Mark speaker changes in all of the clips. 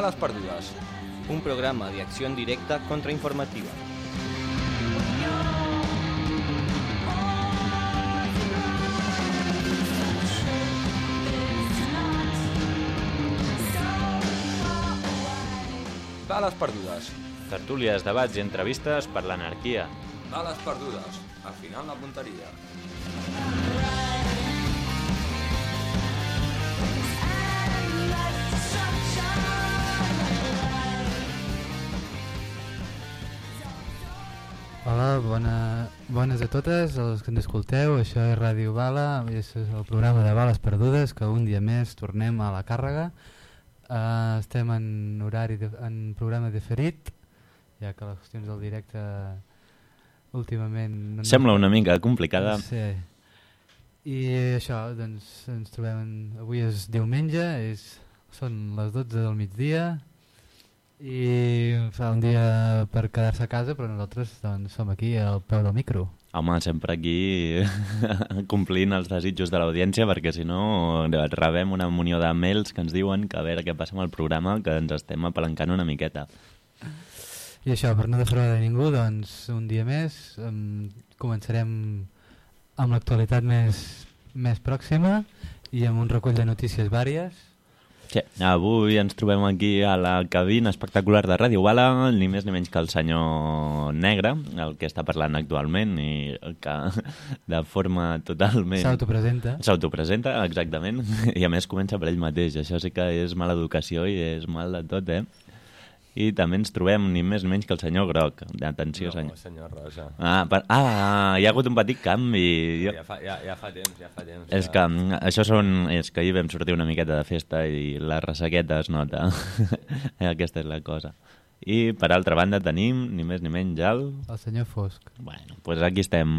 Speaker 1: Bales perdudes.
Speaker 2: Un programa de acción directa contrainformativa.
Speaker 1: Bales perdudes.
Speaker 3: Tertúlies, debats i entrevistes per l'anarquia.
Speaker 1: Bales perdudes. Al final la punteria.
Speaker 4: Hola, bona, bones a totes, els que ens escolteu, això és Ràdio Bala, és el programa de Bales Perdudes, que un dia més tornem a la càrrega. Uh, estem en horari, de, en programa diferit, ja que les qüestions del directe últimament... No
Speaker 3: Sembla una mica complicada.
Speaker 4: Sí. I això, doncs ens trobem... En, avui és diumenge, és, són les 12 del migdia, i fa un dia per quedar-se a casa però nosaltres doncs, som aquí al peu del micro.
Speaker 3: Home, sempre aquí complint els desitjos de l'audiència perquè si no rebem una munió de mails que ens diuen que a veure què passa amb el programa que ens estem apalancant una miqueta.
Speaker 4: I això, per no defraudar de ningú doncs un dia més um, començarem amb l'actualitat més, més pròxima i amb un recull de notícies vàries
Speaker 3: Sí, avui ens trobem aquí a la cabina espectacular de Ràdio Bala, ni més ni menys que el senyor Negre, el que està parlant actualment i que de forma totalment...
Speaker 4: S'autopresenta.
Speaker 3: S'autopresenta, exactament, i a més comença per ell mateix. Això sí que és mala educació i és mal de tot, eh? I també ens trobem ni més ni menys que el senyor Groc. Atenció,
Speaker 1: no,
Speaker 3: senyor.
Speaker 1: senyor Rosa.
Speaker 3: Ah, per... ah, hi ha hagut un petit canvi. Jo...
Speaker 1: Ja, fa, ja, ja fa temps, ja fa temps.
Speaker 3: És
Speaker 1: ja.
Speaker 3: que mm, això són... És que ahir vam sortir una miqueta de festa i la ressaqueta es nota. Aquesta és la cosa. I per altra banda tenim, ni més ni menys, el...
Speaker 4: El senyor Fosc.
Speaker 3: Bueno, doncs pues aquí estem.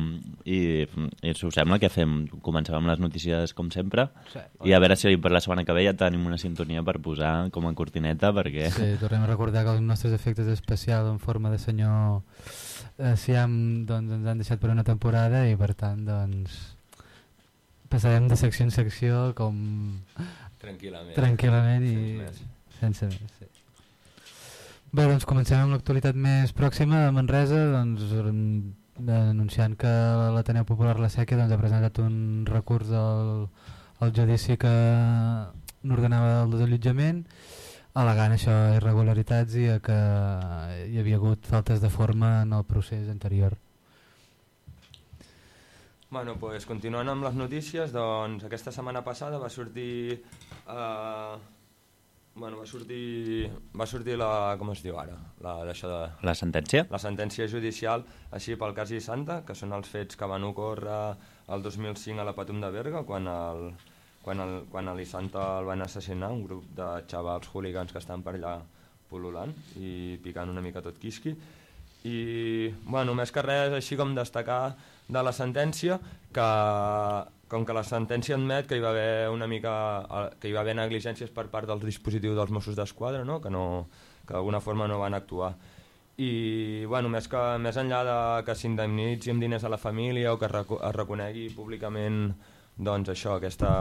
Speaker 3: I, I si us sembla que fem... Comencem amb les notícies com sempre.
Speaker 4: Sí.
Speaker 3: I a veure si per la setmana que ve ja tenim una sintonia per posar com a cortineta, perquè...
Speaker 4: Sí, tornem a recordar que els nostres efectes especials en forma de senyor eh, Siam doncs, ens han deixat per una temporada i per tant doncs passarem de secció en secció com
Speaker 1: Tranquil·lament.
Speaker 4: tranquil·lament i
Speaker 1: Sense més.
Speaker 4: sense més. Sí. Bé, doncs comencem amb l'actualitat més pròxima de Manresa, doncs mm, anunciant que l'Ateneu Popular La Seca doncs, ha presentat un recurs al, al judici que n'ordenava el desallotjament al·legant això irregularitats i a que hi havia hagut faltes de forma en el procés anterior.
Speaker 1: Bueno, pues, continuant amb les notícies, doncs aquesta setmana passada va sortir... Eh, bueno, va sortir, va sortir la... com es diu ara? La, de,
Speaker 3: La sentència?
Speaker 1: la sentència judicial així pel cas Santa, que són els fets que van ocórrer el 2005 a la Patum de Berga, quan el, quan el, quan a l'Isanta el van assassinar, un grup de xavals hooligans que estan per allà pol·lulant i picant una mica tot quisqui. I, bueno, més que res, així com destacar de la sentència, que com que la sentència admet que hi va haver una mica que hi va haver negligències per part dels dispositius dels Mossos d'Esquadra, no? que, no, que d'alguna forma no van actuar. I bueno, més, que, més enllà de que s'indemnitzi amb diners a la família o que reco es reconegui públicament doncs això, aquesta,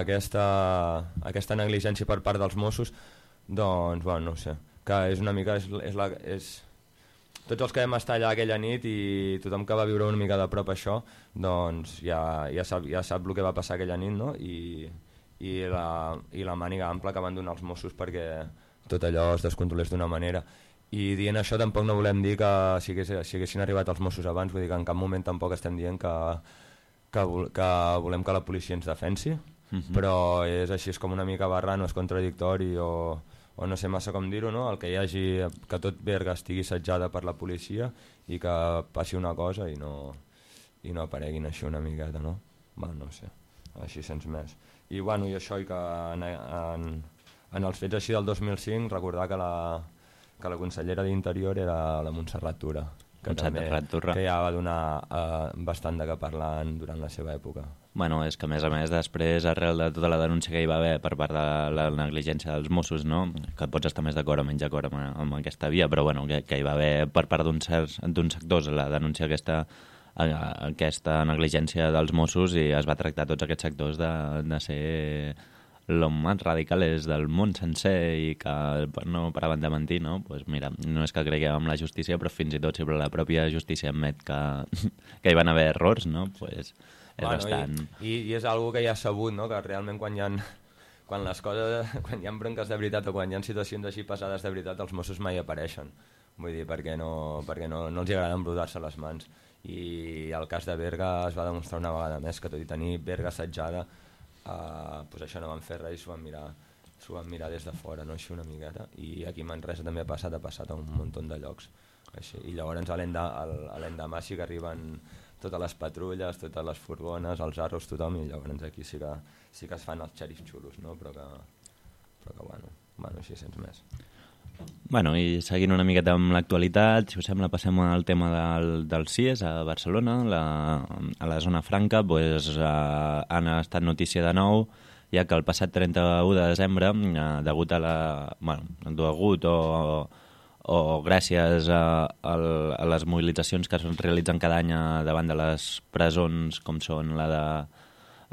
Speaker 1: aquesta, aquesta negligència per part dels Mossos, doncs, bueno, no sé, que és una mica... És, és la, és, tots els que vam estar allà aquella nit i tothom que va viure una mica de prop això, doncs ja, ja, sap, ja sap el que va passar aquella nit, no? I, i, la, i la màniga ampla que van donar els Mossos perquè tot allò es descontrolés d'una manera. I dient això tampoc no volem dir que si, hagués, si haguessin arribat els Mossos abans, vull dir que en cap moment tampoc estem dient que, que, vol, que volem que la policia ens defensi,
Speaker 3: Uh -huh.
Speaker 1: però és així, és com una mica barrant o és contradictori o, o no sé massa com dir-ho, no? el que hi hagi, que tot Berga estigui assetjada per la policia i que passi una cosa i no, i no apareguin així una miqueta, no? Bueno, no sé, així sense més. I bueno, i això, i que en, en, en els fets així del 2005, recordar que la, que la consellera d'Interior era la Montserrat Tura, que,
Speaker 3: Montserrat Tura.
Speaker 1: que ja va donar eh, bastant de què parlar durant la seva època.
Speaker 3: Bueno, és que a més a més després, arrel de tota la denúncia que hi va haver per part de la negligència dels Mossos, no? que pots estar més d'acord o menys d'acord amb, amb aquesta via, però bueno, que, que hi va haver per part d'uns sectors la denúncia aquesta aquesta negligència dels Mossos i es va tractar tots aquests sectors de, de ser los más radicales del món sencer i que no paraven de mentir, no? Pues mira, no és que creguem en la justícia, però fins i tot si la pròpia justícia admet que, que hi van haver errors, no? Pues és bueno, bastant...
Speaker 1: I, i, I és algo que ja ha sabut, no? Que realment quan hi ha quan les coses, quan hi ha bronques de veritat o quan hi ha situacions així passades de veritat, els Mossos mai apareixen. Vull dir, perquè no, perquè no, no els agrada embrutar-se les mans. I el cas de Berga es va demostrar una vegada més que tot i tenir Berga assetjada, eh, pues això no van fer res i s'ho van mirar s'ho van mirar des de fora, no? així una miqueta i aquí a Manresa també ha passat, ha passat a un munt de llocs així. i llavors a l'endemà sí que arriben totes les patrulles, totes les furgones, els arros, tothom, i llavors aquí sí que, sí que es fan els xerifs xulos, no? però que, però que bueno, bueno, així sents més.
Speaker 3: Bueno, i seguint una miqueta amb l'actualitat, si us sembla passem al tema del, del CIES a Barcelona, la, a la zona franca, pues, eh, han estat notícia de nou, ja que el passat 31 de desembre, eh, degut a la... Bueno, degut o, o gràcies a, a, les mobilitzacions que es realitzen cada any davant de les presons, com són la de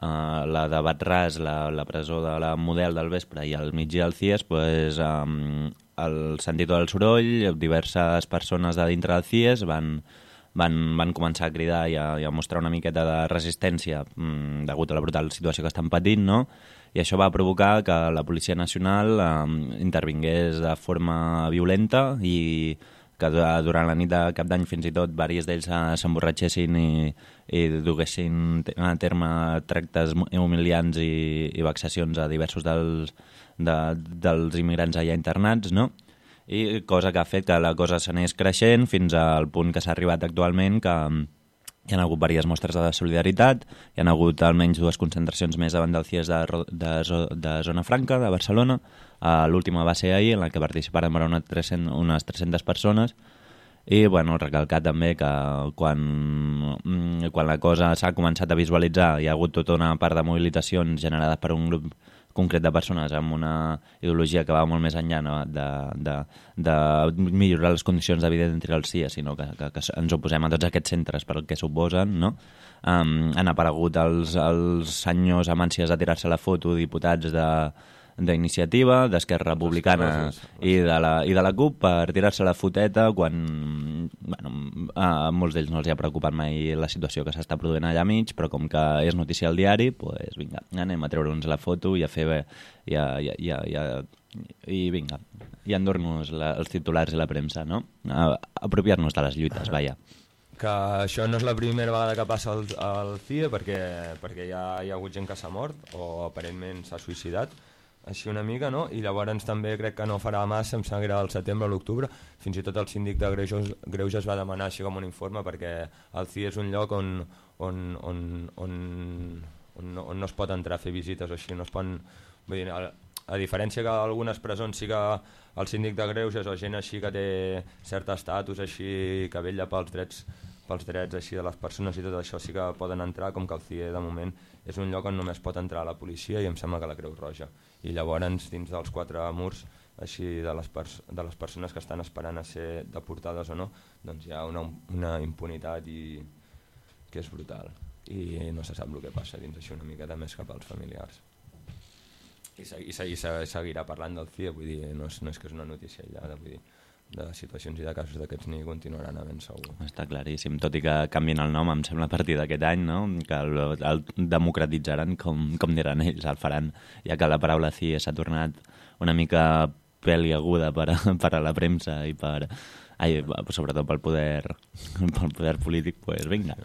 Speaker 3: Uh, la de Batràs, la, la presó de la Model del Vespre i al migdia al CIES, pues, um, el sentit del soroll, diverses persones de dintre del CIES van, van, van començar a cridar i a, i a mostrar una miqueta de resistència um, degut a la brutal situació que estan patint, no? I això va provocar que la Policia Nacional um, intervingués de forma violenta i que durant la nit de cap d'any fins i tot diversos d'ells s'emborratxessin i, i duguessin a terme tractes humiliants i, i vexacions a diversos dels, de, dels immigrants allà internats, no? I cosa que ha fet que la cosa s'anés creixent fins al punt que s'ha arribat actualment que hi ha hagut diverses mostres de solidaritat, hi ha hagut almenys dues concentracions més davant del CIES de, de, de Zona Franca, de Barcelona, Uh, L'última va ser ahir, en la que participaren una 300, unes 300 persones, i bueno, recalcar també que quan, mm, quan la cosa s'ha començat a visualitzar hi ha hagut tota una part de mobilitzacions generades per un grup concret de persones amb una ideologia que va molt més enllà no? de, de, de millorar les condicions de vida entre els CIA, sinó que, que, que ens oposem a tots aquests centres per al que suposen, no? Um, han aparegut els, els senyors amb ànsies de tirar-se la foto, diputats de, d'iniciativa, d'Esquerra Republicana i de, la, i de la CUP per tirar-se la foteta quan bueno, a molts d'ells no els ha preocupat mai la situació que s'està produint allà mig, però com que és notícia al diari, pues, vinga, anem a treure'ns la foto i a fer bé, i, a, i, a, i, a, i, a, i vinga, i endur-nos els titulars i la premsa, no? A, apropiar-nos de les lluites, vaja.
Speaker 1: Que això no és la primera vegada que passa al, al CIE perquè, perquè ja hi ha hagut gent que s'ha mort o aparentment s'ha suïcidat així una mica, no? I llavors també crec que no farà massa, em sembla que era al setembre o l'octubre, fins i tot el síndic de Greuges, Greuges va demanar així com un informe perquè el CIE és un lloc on, on, on, on, on, no, on no es pot entrar a fer visites o així, no es poden... Vull dir, a, a diferència que algunes presons sí que el síndic de Greuges o gent així que té cert estatus així que vella pels drets pels drets així de les persones i tot això sí que poden entrar, com que el CIE de moment és un lloc on només pot entrar la policia i em sembla que la Creu Roja. I llavors dins dels quatre murs així de les, de les persones que estan esperant a ser deportades o no, doncs hi ha una, una impunitat i que és brutal i no se sap el que passa dins això una miqueta més cap als familiars. I, i, i seguirà parlant del CIE, vull dir, no és, no és que és una notícia aïllada, vull dir, de situacions i de casos d'aquests ni continuaran havent segur.
Speaker 3: Està claríssim, tot i que canvin el nom, em sembla a partir d'aquest any, no? que el, el democratitzaran com, com diran ells, el faran, ja que la paraula CIE s'ha tornat una mica peliaguda per a, per a la premsa i per, ai, sobretot pel poder, pel poder polític, pues vinga.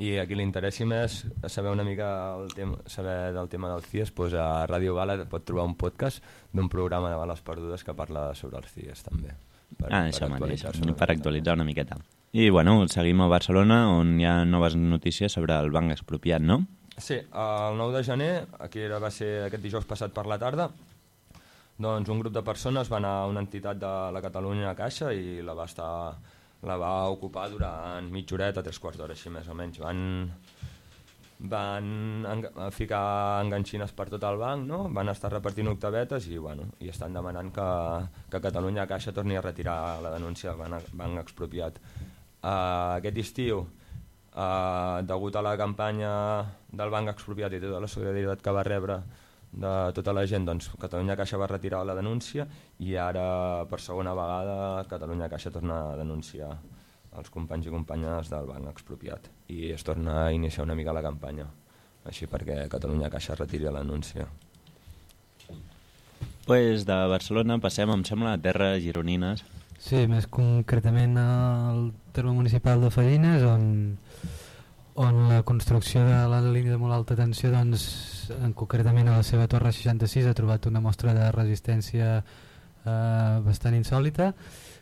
Speaker 1: I a qui li interessi més saber una mica el tema, saber del tema del CIES, pues a Ràdio Bala pot trobar un podcast d'un programa de Bales Perdudes que parla sobre els CIES també
Speaker 3: per, ah, això per mateix, per actualitzar una miqueta. I bueno, seguim a Barcelona on hi ha noves notícies sobre el banc expropiat, no?
Speaker 1: Sí, el 9 de gener, aquí era, va ser aquest dijous passat per la tarda, doncs un grup de persones va anar a una entitat de la Catalunya Caixa i la va, estar, la va ocupar durant mitja horeta, tres quarts d'hora així més o menys. Van, van ficar enganxines per tot el banc, no? van estar repartint octavetes i, bueno, i estan demanant que, que Catalunya Caixa torni a retirar la denúncia del banc, banc expropiat. Uh, aquest estiu, uh, degut a la campanya del banc expropiat i tota la solidaritat que va rebre de tota la gent, doncs Catalunya Caixa va retirar la denúncia i ara per segona vegada Catalunya Caixa torna a denunciar els companys i companyes del banc expropiat i es torna a iniciar una mica la campanya així perquè Catalunya Caixa retiri l'anúncia.
Speaker 3: Pues de Barcelona passem, em sembla, a terres gironines.
Speaker 4: Sí, més concretament al terme municipal de Fallines, on, on la construcció de la línia de molt alta tensió, doncs, en, concretament a la seva torre 66, ha trobat una mostra de resistència eh, bastant insòlita,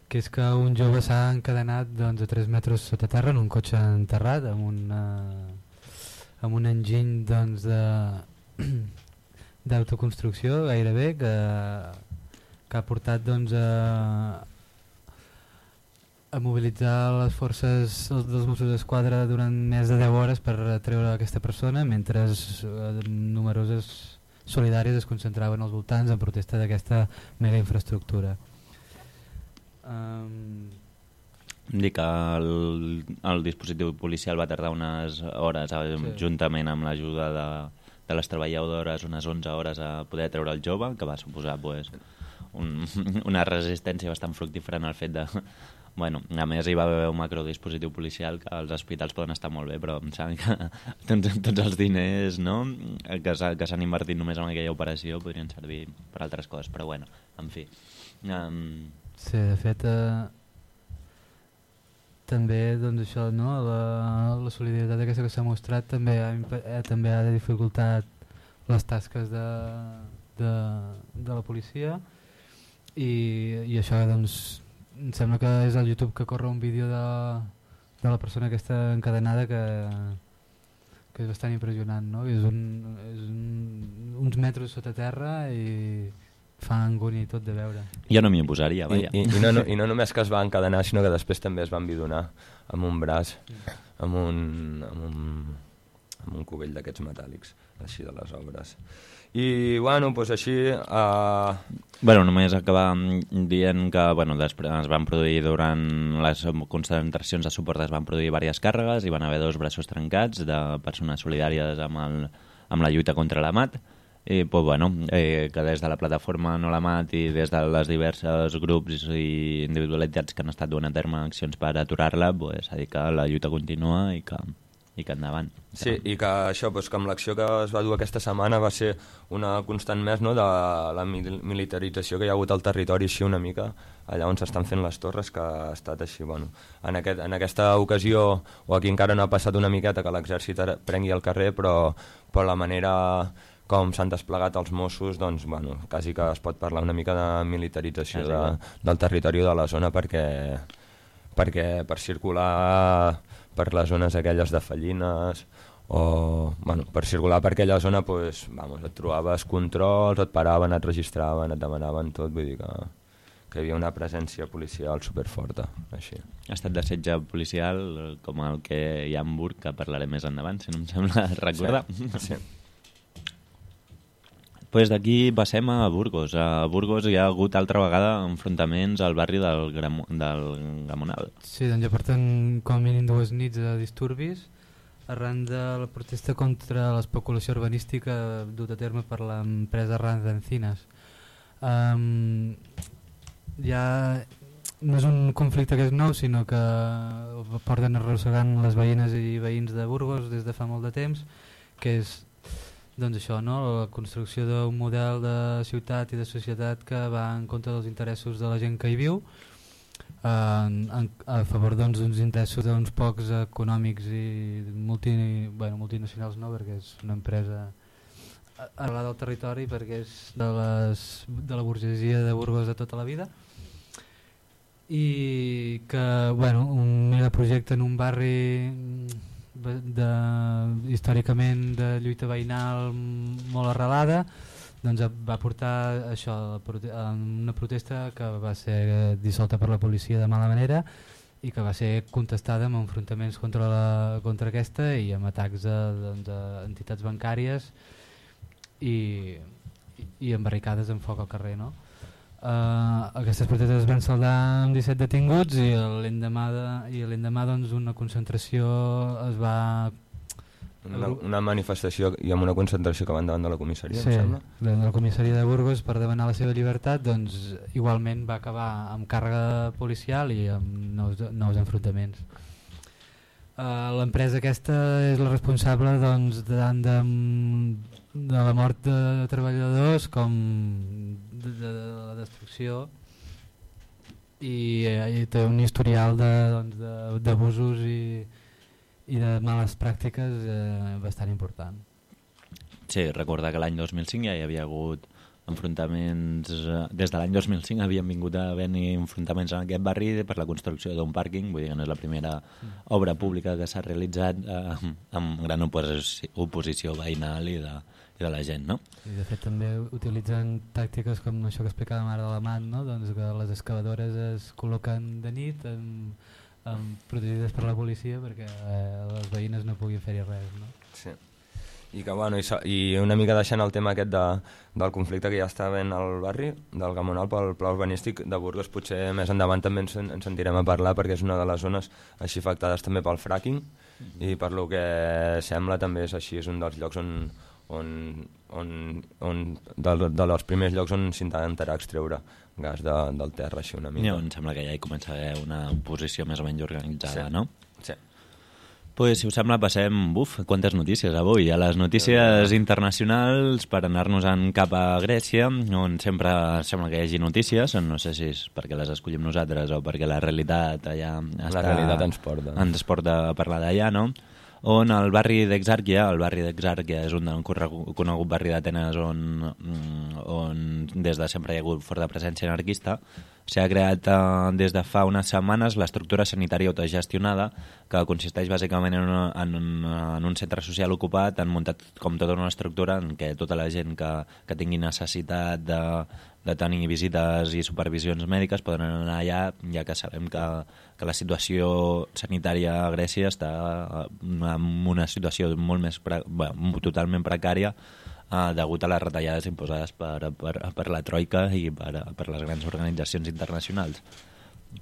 Speaker 4: que és que un jove s'ha encadenat doncs, a 3 metres sota terra en un cotxe enterrat, amb, una, amb un enginy doncs, d'autoconstrucció gairebé que, que ha portat doncs, a, a mobilitzar les forces dels Mossos d'Esquadra durant més de 10 hores per treure aquesta persona mentre eh, numeroses solidàries es concentraven als voltants en protesta d'aquesta mega infraestructura. Um...
Speaker 3: Dic que el, el dispositiu policial va tardar unes hores eh, sí. juntament amb l'ajuda de, de les treballadores unes 11 hores a poder treure el jove, que va suposar pues, un, una resistència bastant fructífera en el fet de Bueno, a més hi va haver un macrodispositiu policial que els hospitals poden estar molt bé, però em sembla que tots, tots els diners no? que s'han invertit només en aquella operació podrien servir per altres coses, però bueno, en fi. Um...
Speaker 4: Sí, de fet, eh, també doncs això, no? la, la solidaritat aquesta que s'ha mostrat també ha, eh, també ha dificultat les tasques de, de, de la policia i, i això doncs em sembla que és al YouTube que corre un vídeo de, de la persona que està encadenada que, que és bastant impressionant no? és, un, és un, uns metres sota terra i fa angúnia i tot de veure.
Speaker 3: Jo no m'hi posaria
Speaker 1: I, i, i, no, no, i no només que es va encadenar sinó que després també es va envidonar amb un braç amb un, amb un, amb un cubell d'aquests metàl·lics així de les obres. I bueno, doncs així... Uh...
Speaker 3: Bueno, només acabar dient que bueno, després es van produir durant les concentracions de suport es van produir diverses càrregues i van haver dos braços trencats de persones solidàries amb, el, amb la lluita contra la MAT i pues, bueno, eh, que des de la plataforma No la MAT i des de les diversos grups i individualitats que han estat duent a terme accions per aturar-la, pues, ha dit que la lluita continua i que i que endavant.
Speaker 1: Sí, i que això, doncs, que amb l'acció que es va dur aquesta setmana va ser una constant més no, de la militarització que hi ha hagut al territori així una mica, allà on s'estan fent les torres, que ha estat així. Bueno, en, aquest, en aquesta ocasió, o aquí encara no ha passat una miqueta que l'exèrcit prengui el carrer, però, però la manera com s'han desplegat els Mossos, doncs, bueno, quasi que es pot parlar una mica de militarització de, del territori de la zona perquè, perquè per circular per les zones aquelles de Fallines o bueno, per circular per aquella zona pues, vamos, et trobaves controls, et paraven, et registraven, et demanaven tot, vull dir que, que hi havia una presència policial superforta. Així.
Speaker 3: Ha estat de setge policial com el que hi ha a Hamburg, que parlaré més endavant, si no em sembla recordar.
Speaker 1: Sí, sí
Speaker 3: pues d'aquí passem a Burgos. A Burgos hi ha hagut altra vegada enfrontaments al barri del, Gram del Gamonal.
Speaker 4: Sí, doncs ja porten com a mínim dues nits de disturbis arran de la protesta contra l'especulació urbanística dut a terme per l'empresa Ranz d'Encinas. Um, ja no és un conflicte que és nou, sinó que porten arrossegant les veïnes i veïns de Burgos des de fa molt de temps, que és doncs això, no? la construcció d'un model de ciutat i de societat que va en contra dels interessos de la gent que hi viu, en, en, a favor doncs, d'uns doncs, interessos d'uns pocs econòmics i multi, bueno, multinacionals no, perquè és una empresa arrelada al territori perquè és de, les, de la burgesia de Burgos de tota la vida i que bueno, un megaprojecte en un barri de, històricament de lluita veïnal molt arrelada doncs va portar això una protesta que va ser dissolta per la policia de mala manera i que va ser contestada amb enfrontaments contra, la, contra aquesta i amb atacs a, doncs, a entitats bancàries i, i amb barricades en foc al carrer no? Uh, aquestes protestes es van saldar amb 17 detinguts i l'endemà de, i l'endemà doncs una concentració es va
Speaker 1: una, una manifestació i amb una concentració que van davant de la comissaria,
Speaker 4: Sí,
Speaker 1: em sembla.
Speaker 4: de la comissaria de Burgos per demanar la seva llibertat doncs igualment va acabar amb càrrega policial i amb nous, nous enfrontaments. Uh, L'empresa aquesta és la responsable doncs, tant de, de la mort de treballadors com de, de, de la destrucció i, eh, i té un historial d'abusos doncs, de, i, i de males pràctiques eh, bastant important.
Speaker 3: Sí, recordar que l'any 2005 ja hi havia hagut enfrontaments... eh, Des de l'any 2005 havien vingut a haver-hi enfrontaments en aquest barri per la construcció d'un pàrquing, vull dir que no és la primera obra pública que s'ha realitzat eh, amb gran oposició, oposició veïnal i de, i de la gent, no?
Speaker 4: I de fet també utilitzen tàctiques com això que explicàvem ara de l'amant, no? doncs que les excavadores es col·loquen de nit amb, amb, protegides per la policia perquè eh, les veïnes no puguin fer-hi res. No?
Speaker 1: Sí. I, que, bueno, i, i una mica deixant el tema aquest de, del conflicte que ja està havent al barri, del Gamonal pel pla urbanístic de Burgos, potser més endavant també ens, en- ens sentirem a parlar perquè és una de les zones així afectades també pel fracking i per lo que sembla també és així, és un dels llocs on, on, on, on de, de los primers llocs on s'intentarà extreure gas de, del terra així una
Speaker 3: I
Speaker 1: mica.
Speaker 3: em sembla que ja hi comença a haver una oposició més o menys organitzada,
Speaker 1: Sí.
Speaker 3: no?
Speaker 1: Sí.
Speaker 3: Pues, si us sembla, passem... Buf, quantes notícies avui. A les notícies internacionals per anar-nos-en cap a Grècia, on sempre sembla que hi hagi notícies. No sé si és perquè les escollim nosaltres o perquè la realitat allà està...
Speaker 1: realitat ens porta.
Speaker 3: Ens porta a parlar d'allà, no? On el barri d'Exàrquia, el barri d'Exàrquia és un corregut- conegut barri d'Atenes on, mm, on des de sempre hi ha hagut forta presència anarquista, s'ha creat eh, des de fa unes setmanes l'estructura sanitària autogestionada, que consisteix bàsicament en, una, en, un, en un centre social ocupat, han muntat com tota una estructura en què tota la gent que, que tingui necessitat de, de tenir visites i supervisions mèdiques poden anar allà, ja que sabem que, que la situació sanitària a Grècia està en una situació molt més pre, bueno, totalment precària eh, degut a les retallades imposades per, per, per la Troika i per, per les grans organitzacions internacionals.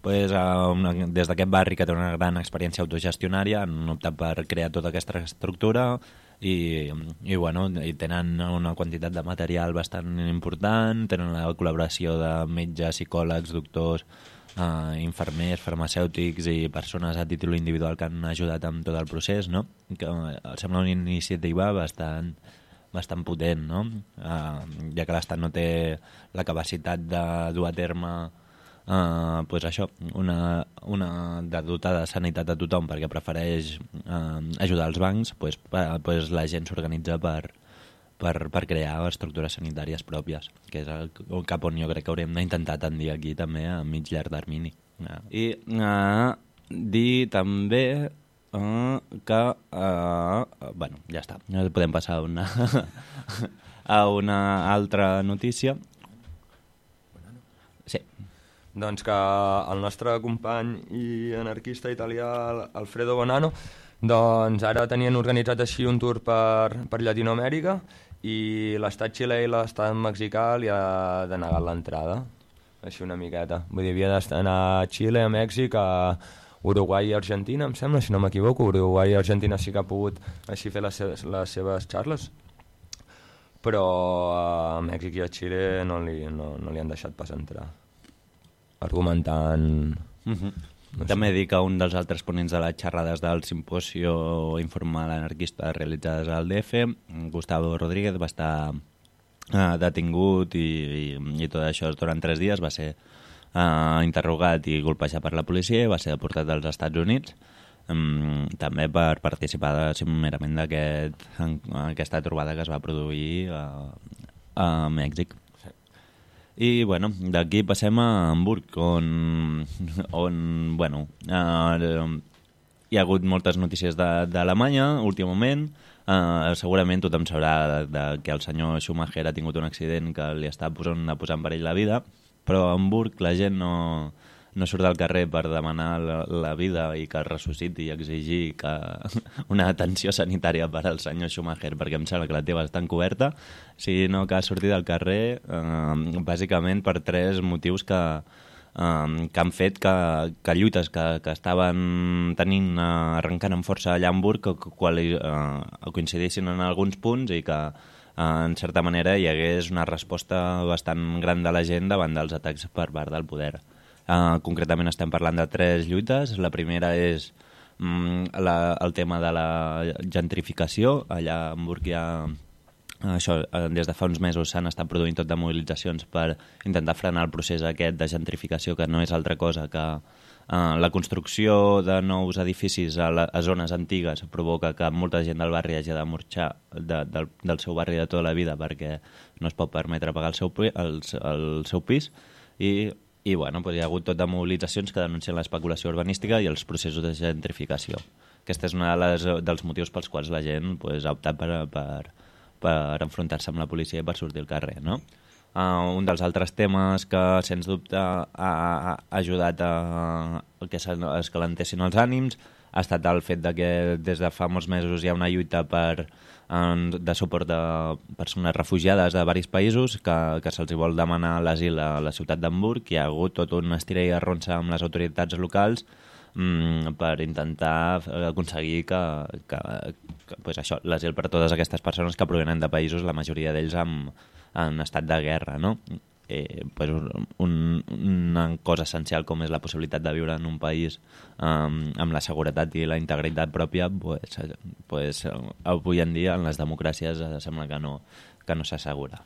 Speaker 3: Pues, una, des d'aquest barri que té una gran experiència autogestionària han optat per crear tota aquesta estructura i, i, bueno, i tenen una quantitat de material bastant important, tenen la col·laboració de metges, psicòlegs, doctors, uh, infermers, farmacèutics i persones a títol individual que han ajudat amb tot el procés, no? Que uh, sembla una iniciativa bastant bastant potent, no? Uh, ja que l'Estat no té la capacitat de dur a terme uh, pues això, una, una de dotar de sanitat a tothom perquè prefereix uh, ajudar els bancs, pues, pa, pues la gent s'organitza per, per, per crear estructures sanitàries pròpies, que és el, cap on jo crec que hauríem d'intentar tendir aquí també a mig llarg termini. I uh, dir també uh, que... Uh, bueno, ja està. Podem passar a una, a una altra notícia. Sí.
Speaker 1: Doncs que el nostre company i anarquista italià Alfredo Bonanno doncs ara tenien organitzat així un tour per, per Llatinoamèrica i l'estat xilè i l'estat mexicà li ha denegat l'entrada així una miqueta vull dir, havia d'anar a Xile, a Mèxic a Uruguai i Argentina em sembla, si no m'equivoco. Uruguai i Argentina sí que ha pogut així fer les seves, les seves xarles. Però a Mèxic i a Xile no li, no, no li han deixat pas entrar. Argumentant...
Speaker 3: Uh -huh. També dic que un dels altres ponents de les xerrades del simposio informal anarquista realitzades al DF, Gustavo Rodríguez, va estar eh, detingut i, i, i tot això durant tres dies, va ser eh, interrogat i golpejat per la policia i va ser deportat als Estats Units um, també per participar merament d'aquesta trobada que es va produir a, a Mèxic. I, bueno, d'aquí passem a Hamburg, on, on bueno, eh, hi ha hagut moltes notícies d'Alemanya últimament. Eh, segurament tothom sabrà de, de que el senyor Schumacher ha tingut un accident que li està posant, a posar en perill la vida, però a Hamburg la gent no, no surt al carrer per demanar la, la vida i que es ressusciti i exigir que una atenció sanitària per al senyor Schumacher, perquè em sembla que la teva està encoberta, sinó que ha sortit al carrer eh, bàsicament per tres motius que, eh, que han fet que, que lluites que, que estaven tenint, eh, arrencant amb força a Hamburg, que, que, que eh, coincidissin en alguns punts i que en certa manera hi hagués una resposta bastant gran de la gent davant dels atacs per part del poder. Uh, concretament estem parlant de tres lluites. La primera és mm, la, el tema de la gentrificació. Allà a Hamburg hi ha això, eh, des de fa uns mesos s'han estat produint tot de mobilitzacions per intentar frenar el procés aquest de gentrificació que no és altra cosa que eh, la construcció de nous edificis a, la, a zones antigues provoca que molta gent del barri hagi de marxar de, del, del seu barri de tota la vida perquè no es pot permetre pagar el seu, el, el seu pis i i bueno, doncs hi ha hagut tot de mobilitzacions que denuncien l'especulació urbanística i els processos de gentrificació. Aquest és un de dels motius pels quals la gent pues, ha optat per, per, per enfrontar-se amb la policia i per sortir al carrer. No? Uh, un dels altres temes que, sens dubte, ha, ha ajudat a, a que es calentessin els ànims ha estat el fet de que des de fa molts mesos hi ha una lluita per, de suport de persones refugiades de diversos països que, que se'ls vol demanar l'asil a la ciutat d'Hamburg. Hi ha hagut tot un estiré i arronsa amb les autoritats locals mm, per intentar aconseguir que, que, que pues això, l'asil per a totes aquestes persones que provenen de països, la majoria d'ells en, en estat de guerra, no? eh, pues un, una cosa essencial com és la possibilitat de viure en un país um, amb la seguretat i la integritat pròpia, pues, pues, avui en dia en les democràcies eh, sembla que no, que no s'assegura.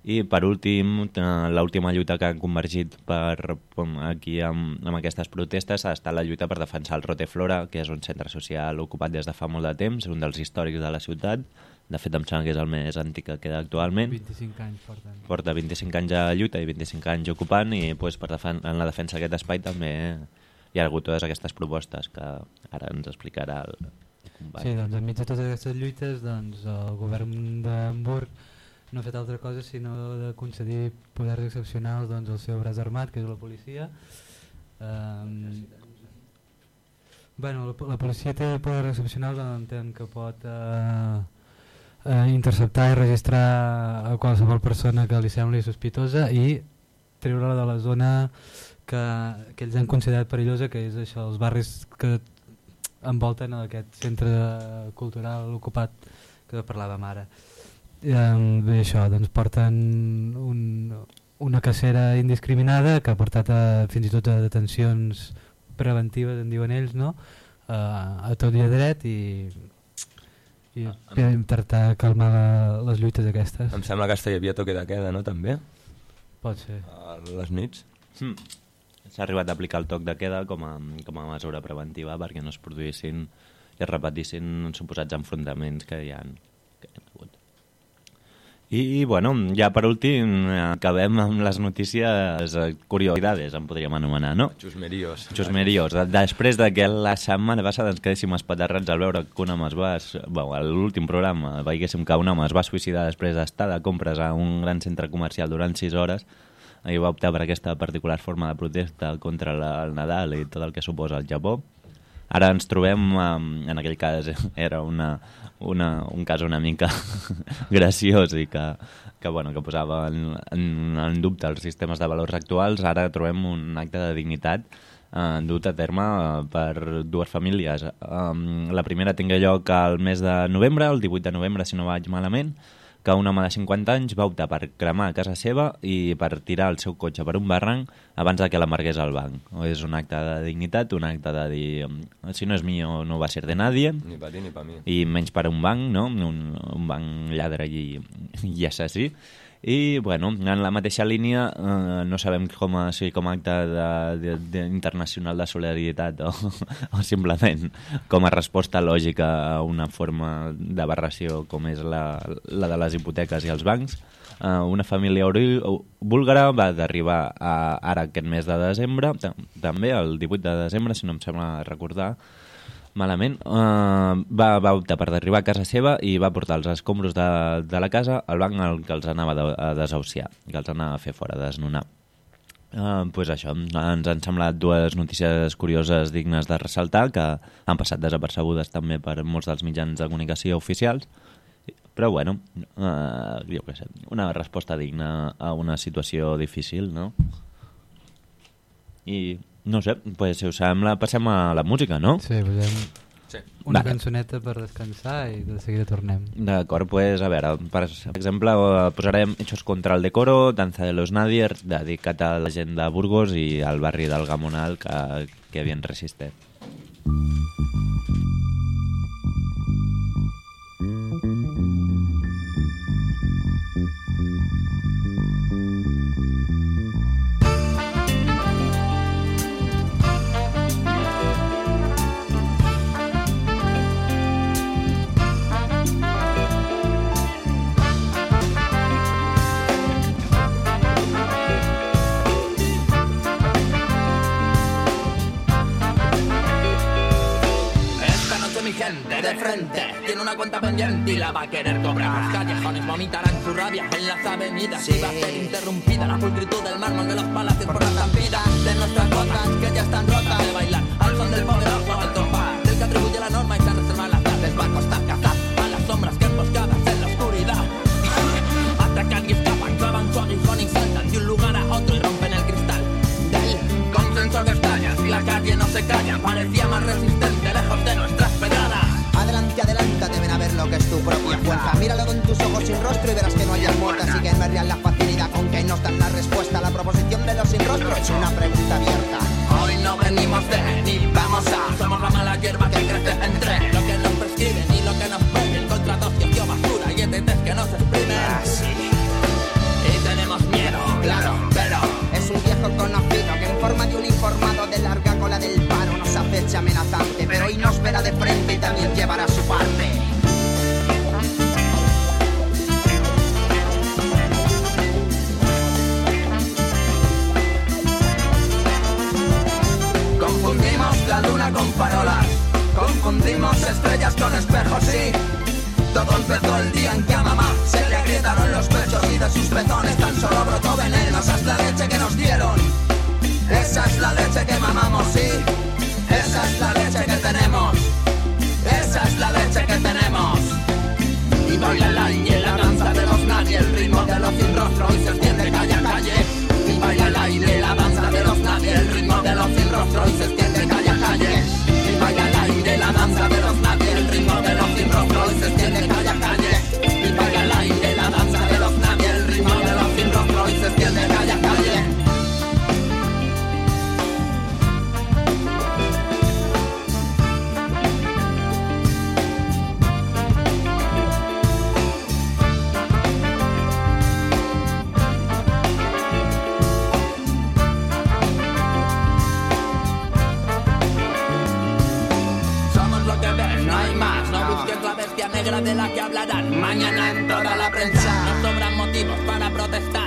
Speaker 3: I per últim, eh, l'última lluita que han convergit per, aquí amb, amb aquestes protestes ha estat la lluita per defensar el Roteflora, que és un centre social ocupat des de fa molt de temps, un dels històrics de la ciutat, de fet, em sembla que és el més antic que queda actualment.
Speaker 4: 25 anys porten.
Speaker 3: Porta 25 anys a lluita i 25 anys ocupant i pues, per defen en la defensa d'aquest espai també hi ha hagut totes aquestes propostes que ara ens explicarà el
Speaker 4: company. Sí, doncs enmig de totes aquestes lluites doncs, el govern d'Hamburg no ha fet altra cosa sinó de concedir poders excepcionals doncs, al seu braç armat, que és la policia. Um, bueno, la, la policia té poders excepcionals on entén que pot... Uh, eh, interceptar i registrar a qualsevol persona que li sembli sospitosa i treure-la de la zona que, que ells han considerat perillosa, que és això, els barris que envolten aquest centre cultural ocupat que parlàvem ara. Eh, bé, això, doncs porten un, una cacera indiscriminada que ha portat a, fins i tot a detencions preventives, en diuen ells, no? Eh, a tot i a dret i i ah, per intentar calmar la, les lluites aquestes.
Speaker 1: Em sembla que hasta hi havia toque de queda, no, també?
Speaker 4: Pot ser.
Speaker 1: A les nits.
Speaker 3: Hmm. S'ha arribat a aplicar el toc de queda com a, com a mesura preventiva perquè no es produïssin i es repetissin suposats enfrontaments que hi ha. I, bueno, ja per últim acabem amb les notícies eh, curiositats, en podríem anomenar, no?
Speaker 1: Xusmerios.
Speaker 3: Xusmerios. Després de que la setmana passada ens quedéssim espaterrats al veure que un home es va... Bueno, a l'últim programa veiéssim que un home es va suïcidar després d'estar de compres a un gran centre comercial durant 6 hores i va optar per aquesta particular forma de protesta contra la, el Nadal i tot el que suposa el Japó. Ara ens trobem, en aquell cas era una, una, un cas una mica graciós i que, que, bueno, que posava en, en, en dubte els sistemes de valors actuals, ara trobem un acte de dignitat eh, dut a terme eh, per dues famílies. Eh, la primera tingué lloc al mes de novembre, el 18 de novembre, si no vaig malament, que un home de 50 anys va optar per cremar a casa seva i per tirar el seu cotxe per un barranc abans de que l'emergués al banc. És un acte de dignitat, un acte de dir si no és mío no va ser de nadie.
Speaker 1: Ni per ti ni per mi.
Speaker 3: I menys per un banc, no? Un, un banc lladre i, i assassí. I, bueno, en la mateixa línia eh, no sabem com a, si com a acte de, de, de, internacional de solidaritat o, o simplement com a resposta lògica a una forma d'aberració com és la, la de les hipoteques i els bancs. Eh, una família búlgara va d'arribar ara aquest mes de desembre, també el 18 de desembre, si no em sembla recordar, malament, uh, va, va optar per d'arribar a casa seva i va portar els escombros de, de la casa al banc al que els anava de, a desahuciar, que els anava a fer fora, a desnonar. Uh, pues això, ens han semblat dues notícies curioses dignes de ressaltar que han passat desapercebudes també per molts dels mitjans de comunicació oficials però bueno, uh, jo què sé, una resposta digna a una situació difícil, no? I no sé, pues, si us sembla, passem a la música, no?
Speaker 4: Sí, posem
Speaker 1: Sí.
Speaker 4: una cançoneta per descansar i de seguida tornem.
Speaker 3: D'acord, pues a veure, per exemple, posarem Hechos contra el decoro, Danza de los Nadiers, dedicat a la gent de Burgos i al barri del Gamonal que, que bien resiste.
Speaker 5: Esta cuenta pendiente y la va a querer cobrar. Los callejones vomitarán su rabia en las avenidas y va a ser interrumpida la pulcritud del mármol de los palacios por la estampida de nuestras botas que ya están rotas. De bailar al son del poderoso alto par del que atribuye la norma y se reserva las tardes va a costar cazar a las sombras que emboscadas en la oscuridad. Atacan y escapan clavan su aguijón y saltan de un lugar a otro y rompen el cristal del consenso que estalla si la calle no se calla parecía más resistente lejos de nuestras pedradas
Speaker 6: lo que es tu propia fuerza. Míralo con tus ojos sin rostro y verás que no hay muertas. Así que real la facilidad con que nos dan la respuesta. La proposición de los sin rostro es una pregunta abierta.
Speaker 5: Hoy no venimos de ni vamos a Somos la mala hierba que crece entre Lo que nos prescriben y lo que nos piden Contra dos y basura y ETTs que nos exprimen Y tenemos miedo, claro, pero
Speaker 6: Es un viejo conocido que en forma de un informado de larga cola del paro nos acecha amenazante. Pero hoy nos verá de frente y también llevará su parte.
Speaker 5: Confundimos estrellas con espejos, sí todo empezó el día en que a mamá se le agrietaron los pechos y de sus pezones tan solo brotó veneno. Esa es la leche que nos dieron. Esa es la leche que mamamos, sí. Esa es la leche que tenemos. Esa es la leche que tenemos. Y baila el aire, la danza de los nadie, el ritmo de los sin rostro y se extiende calle a calle. Y baila el aire, la danza de los nadie, el ritmo de los sin rostro y se extiende motivos para protestar.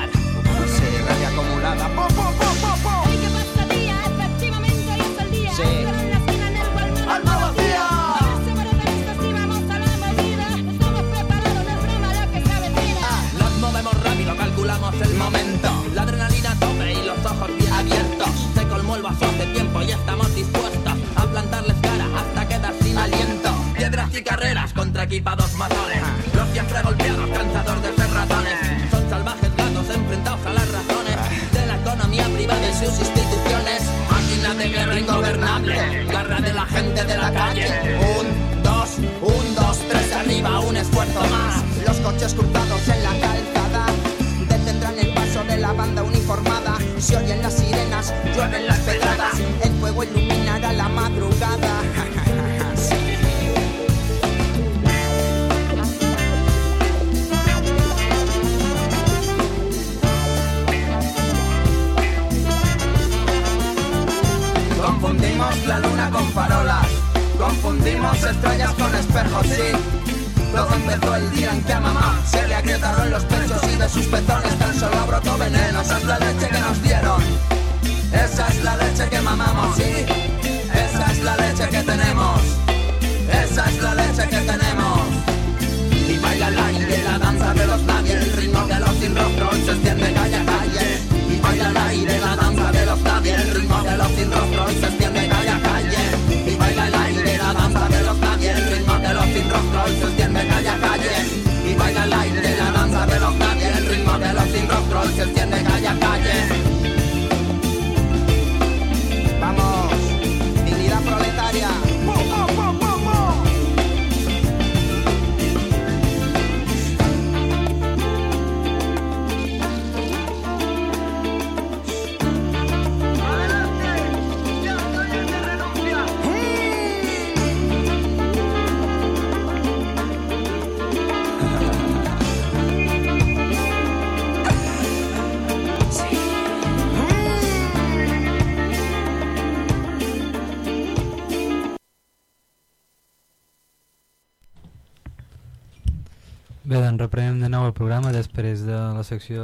Speaker 4: Nou el programa després de la secció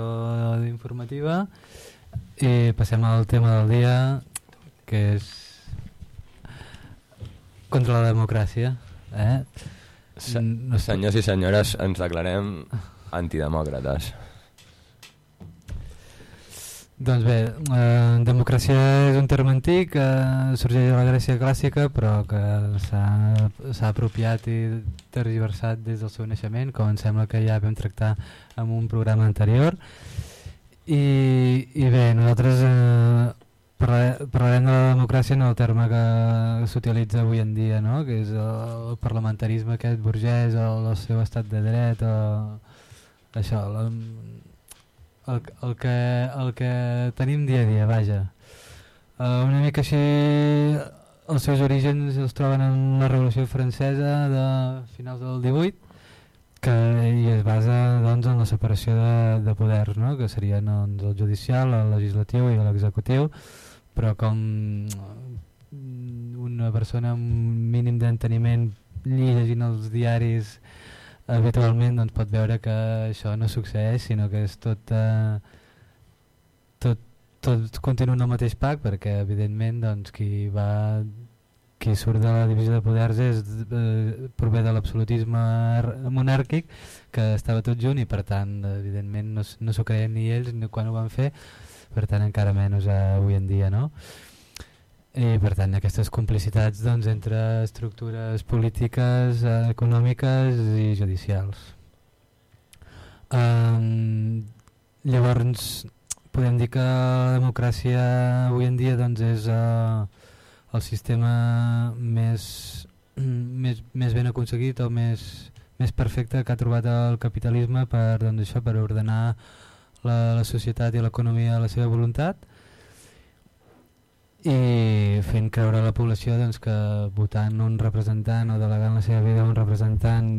Speaker 4: informativa i passem al tema del dia que és contra la democràcia. Eh?
Speaker 1: Se
Speaker 4: No sé.
Speaker 1: Senyors i senyores, ens declarem antidemòcrates.
Speaker 4: Doncs bé, eh, democràcia és un terme antic que sorgeix de la Grècia clàssica però que s'ha apropiat i tergiversat des del seu naixement, com em sembla que ja vam tractar en un programa anterior. I, i bé, nosaltres eh, parla- parlarem de la democràcia en el terme que s'utilitza avui en dia, no? que és el, parlamentarisme aquest burgès, el, el seu estat de dret, el, això, la, el, el, que, el que tenim dia a dia, vaja. Uh, una mica així els seus orígens els troben en la Revolució Francesa de finals del 18 que i es basa doncs, en la separació de, de poders, no? que serien doncs, el judicial, el legislatiu i l'executiu, però com una persona amb un mínim d'enteniment llegint els diaris habitualment doncs, pot veure que això no succeeix, sinó que és tot, eh, tot, tot continua en el mateix pack, perquè evidentment doncs, qui va qui surt de la divisió de poders és, eh, prové de l'absolutisme monàrquic que estava tot junt i per tant evidentment no, no s'ho creien ni ells ni quan ho van fer per tant encara menys eh, avui en dia no? I per tant aquestes complicitats doncs, entre estructures polítiques, eh, econòmiques i judicials. Um, llavors podem dir que la democràcia avui en dia doncs, és eh, el sistema més, més, més ben aconseguit o més, més perfecte que ha trobat el capitalisme per, doncs, això, per ordenar la, la societat i l'economia a la seva voluntat i fent creure a la població doncs, que votant un representant o delegant la seva vida a un representant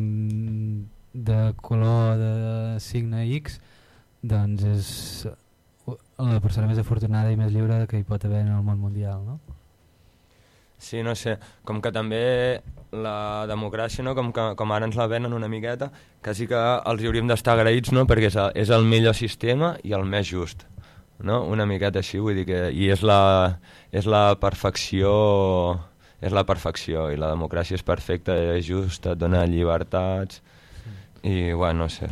Speaker 4: de color de signe X doncs és la persona més afortunada i més lliure que hi pot haver en el món mundial no?
Speaker 1: Sí, no sé, com que també la democràcia, no? com, que, com ara ens la venen una miqueta, quasi que els hi hauríem d'estar agraïts, no? perquè és, el- és el millor sistema i el més just. No? Una miqueta així, vull dir que... I és la, és la perfecció és la perfecció i la democràcia és perfecta, és justa, et dona llibertats i, bueno, no sé.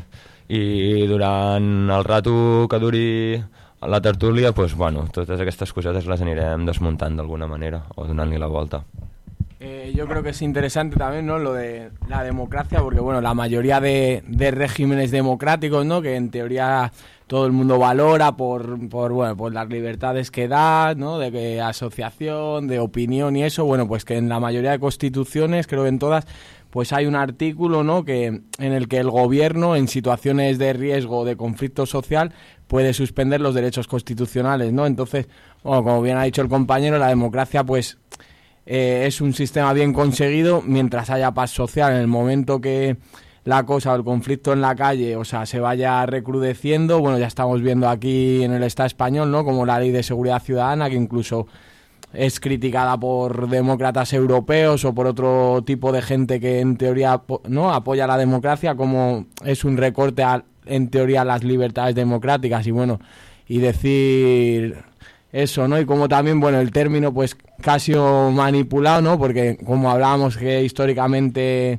Speaker 1: I durant el rato que duri la tertúlia, pues, bueno, totes aquestes cosetes les anirem desmuntant d'alguna manera o donant-li la volta.
Speaker 7: Eh, yo creo que es interesante también, ¿no? Lo de la democracia, porque bueno, la mayoría de, de regímenes democráticos, ¿no? Que en teoría todo el mundo valora por, por bueno, por las libertades que da, ¿no? De que asociación, de opinión y eso, bueno, pues que en la mayoría de constituciones, creo que en todas, pues hay un artículo, ¿no? Que en el que el gobierno, en situaciones de riesgo de conflicto social, puede suspender los derechos constitucionales, ¿no? Entonces, bueno, como bien ha dicho el compañero, la democracia, pues eh, es un sistema bien conseguido mientras haya paz social. En el momento que la cosa o el conflicto en la calle, o sea, se vaya recrudeciendo, bueno, ya estamos viendo aquí en el Estado español, ¿no? Como la ley de seguridad ciudadana, que incluso es criticada por demócratas europeos o por otro tipo de gente que en teoría no apoya la democracia como es un recorte a, en teoría a las libertades democráticas y bueno y decir eso, ¿no? Y como también, bueno, el término pues casi manipulado, ¿no? Porque como hablábamos que históricamente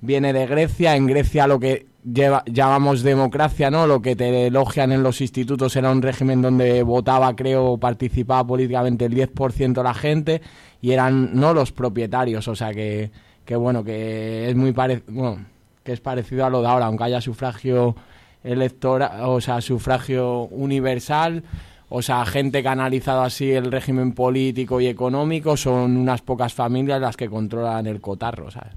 Speaker 7: viene de Grecia, en Grecia lo que lleva, llamamos democracia, ¿no? Lo que te elogian en los institutos era un régimen donde votaba, creo, participaba políticamente el 10% de la gente y eran no los propietarios, o sea que, que bueno, que es muy parecido, bueno, que es parecido a lo de ahora, aunque haya sufragio electoral, o sea, sufragio universal, o sea, gente que ha analizado así el régimen político y económico, son unas pocas familias las que controlan el cotarro, ¿sabes?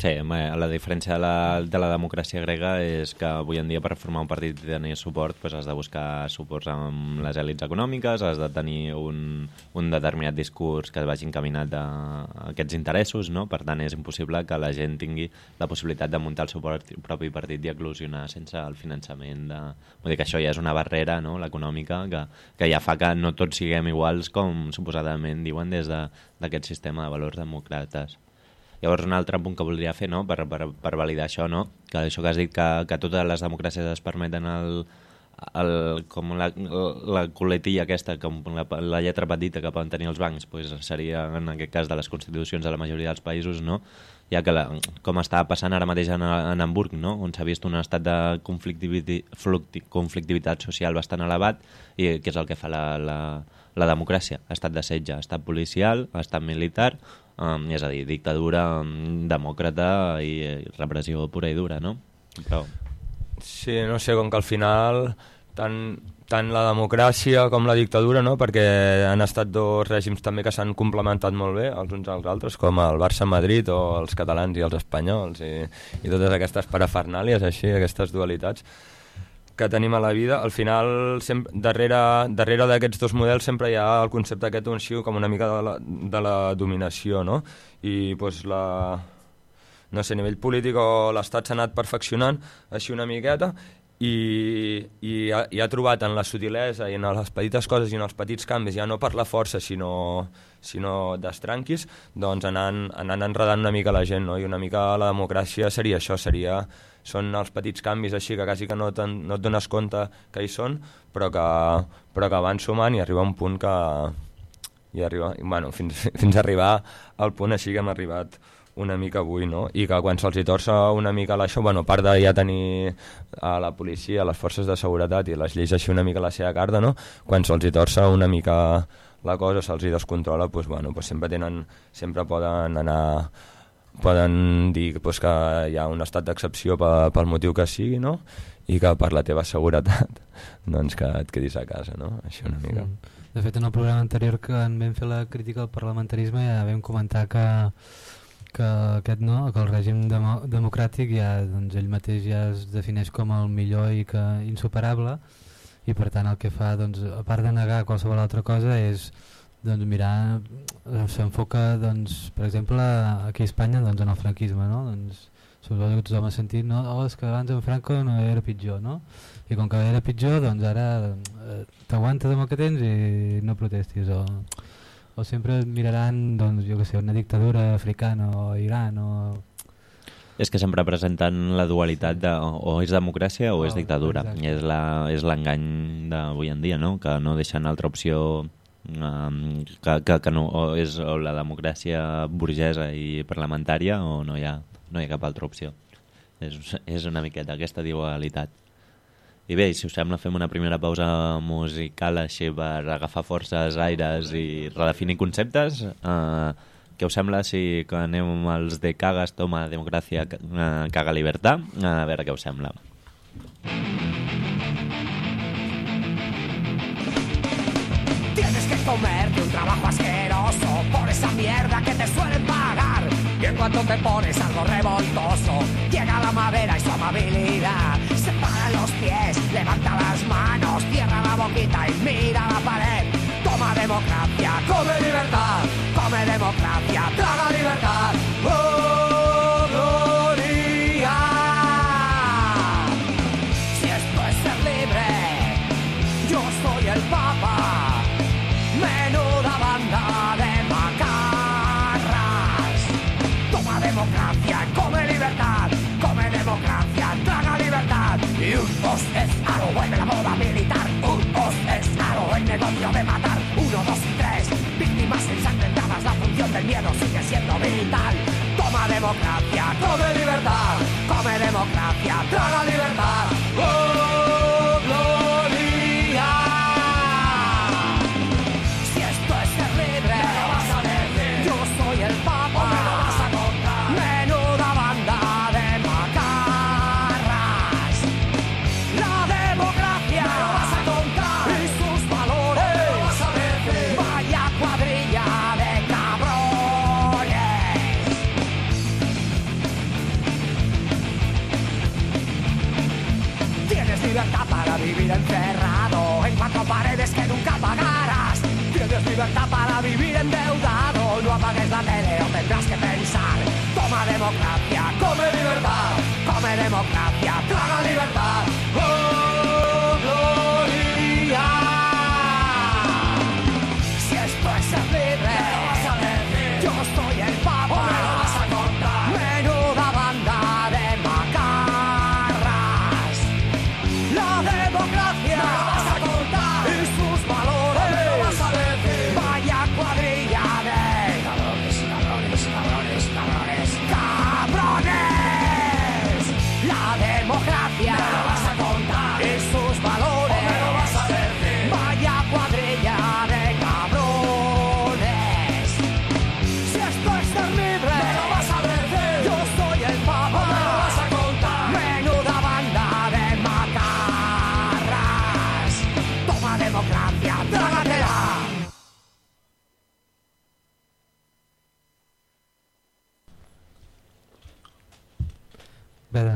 Speaker 3: Sí, la diferència de la, de la democràcia grega és que avui en dia per formar un partit i tenir suport pues, has de buscar suports amb les èlits econòmiques, has de tenir un, un determinat discurs que vagi encaminat a, aquests interessos, no? per tant és impossible que la gent tingui la possibilitat de muntar el seu propi partit i eclosionar sense el finançament. De... Vull dir que això ja és una barrera, no? l'econòmica, que, que ja fa que no tots siguem iguals com suposadament diuen des de- d'aquest sistema de valors democrates. Llavors, un altre punt que voldria fer, no?, per, per, per validar això, no?, que això que has dit, que, que totes les democràcies es permeten el, el, com la, la coletilla aquesta, com la, la lletra petita que poden tenir els bancs, pues seria en aquest cas de les constitucions de la majoria dels països, no? ja que la, com està passant ara mateix en, en Hamburg, no? on s'ha vist un estat de conflictivitat, conflictivitat social bastant elevat i que és el que fa la, la, la democràcia, estat de setge, estat policial, estat militar, um, és a dir, dictadura um, demòcrata i, repressió pura i dura, no? Però
Speaker 1: Sí, no sé, com que al final tant, tant la democràcia com la dictadura, no? perquè han estat dos règims també que s'han complementat molt bé els uns als altres, com el Barça-Madrid o els catalans i els espanyols i, i totes aquestes parafernàlies així, aquestes dualitats que tenim a la vida, al final sempre, darrere, darrere d'aquests dos models sempre hi ha el concepte aquest un xiu com una mica de la, de la dominació, no? I pues, la, no sé, a nivell polític o l'Estat s'ha anat perfeccionant així una miqueta i, i, ha, i ha trobat en la sutilesa i en les petites coses i en els petits canvis, ja no per la força sinó, sinó d'estranquis, doncs anant, anant enredant una mica la gent, no? i una mica la democràcia seria això, seria són els petits canvis així que quasi que no, no et dones compte que hi són, però que, però que van sumant i arriba un punt que... I arriba, i, bueno, fins, fins a arribar al punt així que hem arribat una mica avui, no? I que quan se'ls torça una mica l'això, bueno, a part de ja tenir a la policia, a les forces de seguretat i les lleis així una mica a la seva carta, no? Quan se'ls torça una mica la cosa, se'ls descontrola, doncs, bueno, doncs sempre tenen, sempre poden anar poden dir pues, que hi ha un estat d'excepció pel motiu que sigui, no? i que per la teva seguretat doncs que et quedis a casa, no? Això una mica.
Speaker 4: De fet, en el programa anterior que en vam fer la crítica al parlamentarisme ja vam comentar que, que aquest no, que el règim demo, democràtic ja, doncs, ell mateix ja es defineix com el millor i que insuperable i per tant el que fa, doncs, a part de negar qualsevol altra cosa és doncs, mirar, s'enfoca doncs, per exemple aquí a Espanya doncs, en el franquisme no? doncs, suposo que tothom ha sentit no? oh, és que abans en Franco no era pitjor no? i com que era pitjor doncs ara eh, t'aguantes amb el que tens i no protestis o, o sempre miraran doncs, jo que sé, una dictadura africana o Iran o
Speaker 3: és que sempre presenten la dualitat de o és democràcia o
Speaker 4: Oh,
Speaker 3: és dictadura.
Speaker 4: exacte.
Speaker 3: És l'engany d'avui en dia, no? que no deixen altra opció um, que, que, que no, o és o la democràcia burgesa i parlamentària o no hi ha, no hi ha cap altra opció. És, és una miqueta aquesta dualitat. I bé, si us sembla, fem una primera pausa musical així per agafar forces, aires i redefinir conceptes. Uh, què us sembla si anem amb els de Cagas, Toma, Democràcia, Ca- Caga Libertad? A veure què us sembla.
Speaker 8: Tienes que comerte un trabajo asqueroso por esa mierda que te suelen pagar. Y en cuanto te pones algo revoltoso, llega la madera y su amabilidad. Separa los pies, levanta las manos, cierra la boquita y mira la pared. Toma democracia, come libertad, come democracia, traga libertad. ¡Oh, Y un os es aro, vuelve la moda militar. Un os es aro, el negocio de matar. Uno, dos y tres. Víctimas ensangrentadas, la función del miedo sigue siendo vital. Toma democracia, come libertad. Come democracia, traga libertad. ¡Oh, pagarás. Tienes libertad para vivir endeudado. No apagues la tele o tendrás que pensar. Toma democracia, come libertad. Come democracia, traga libertad.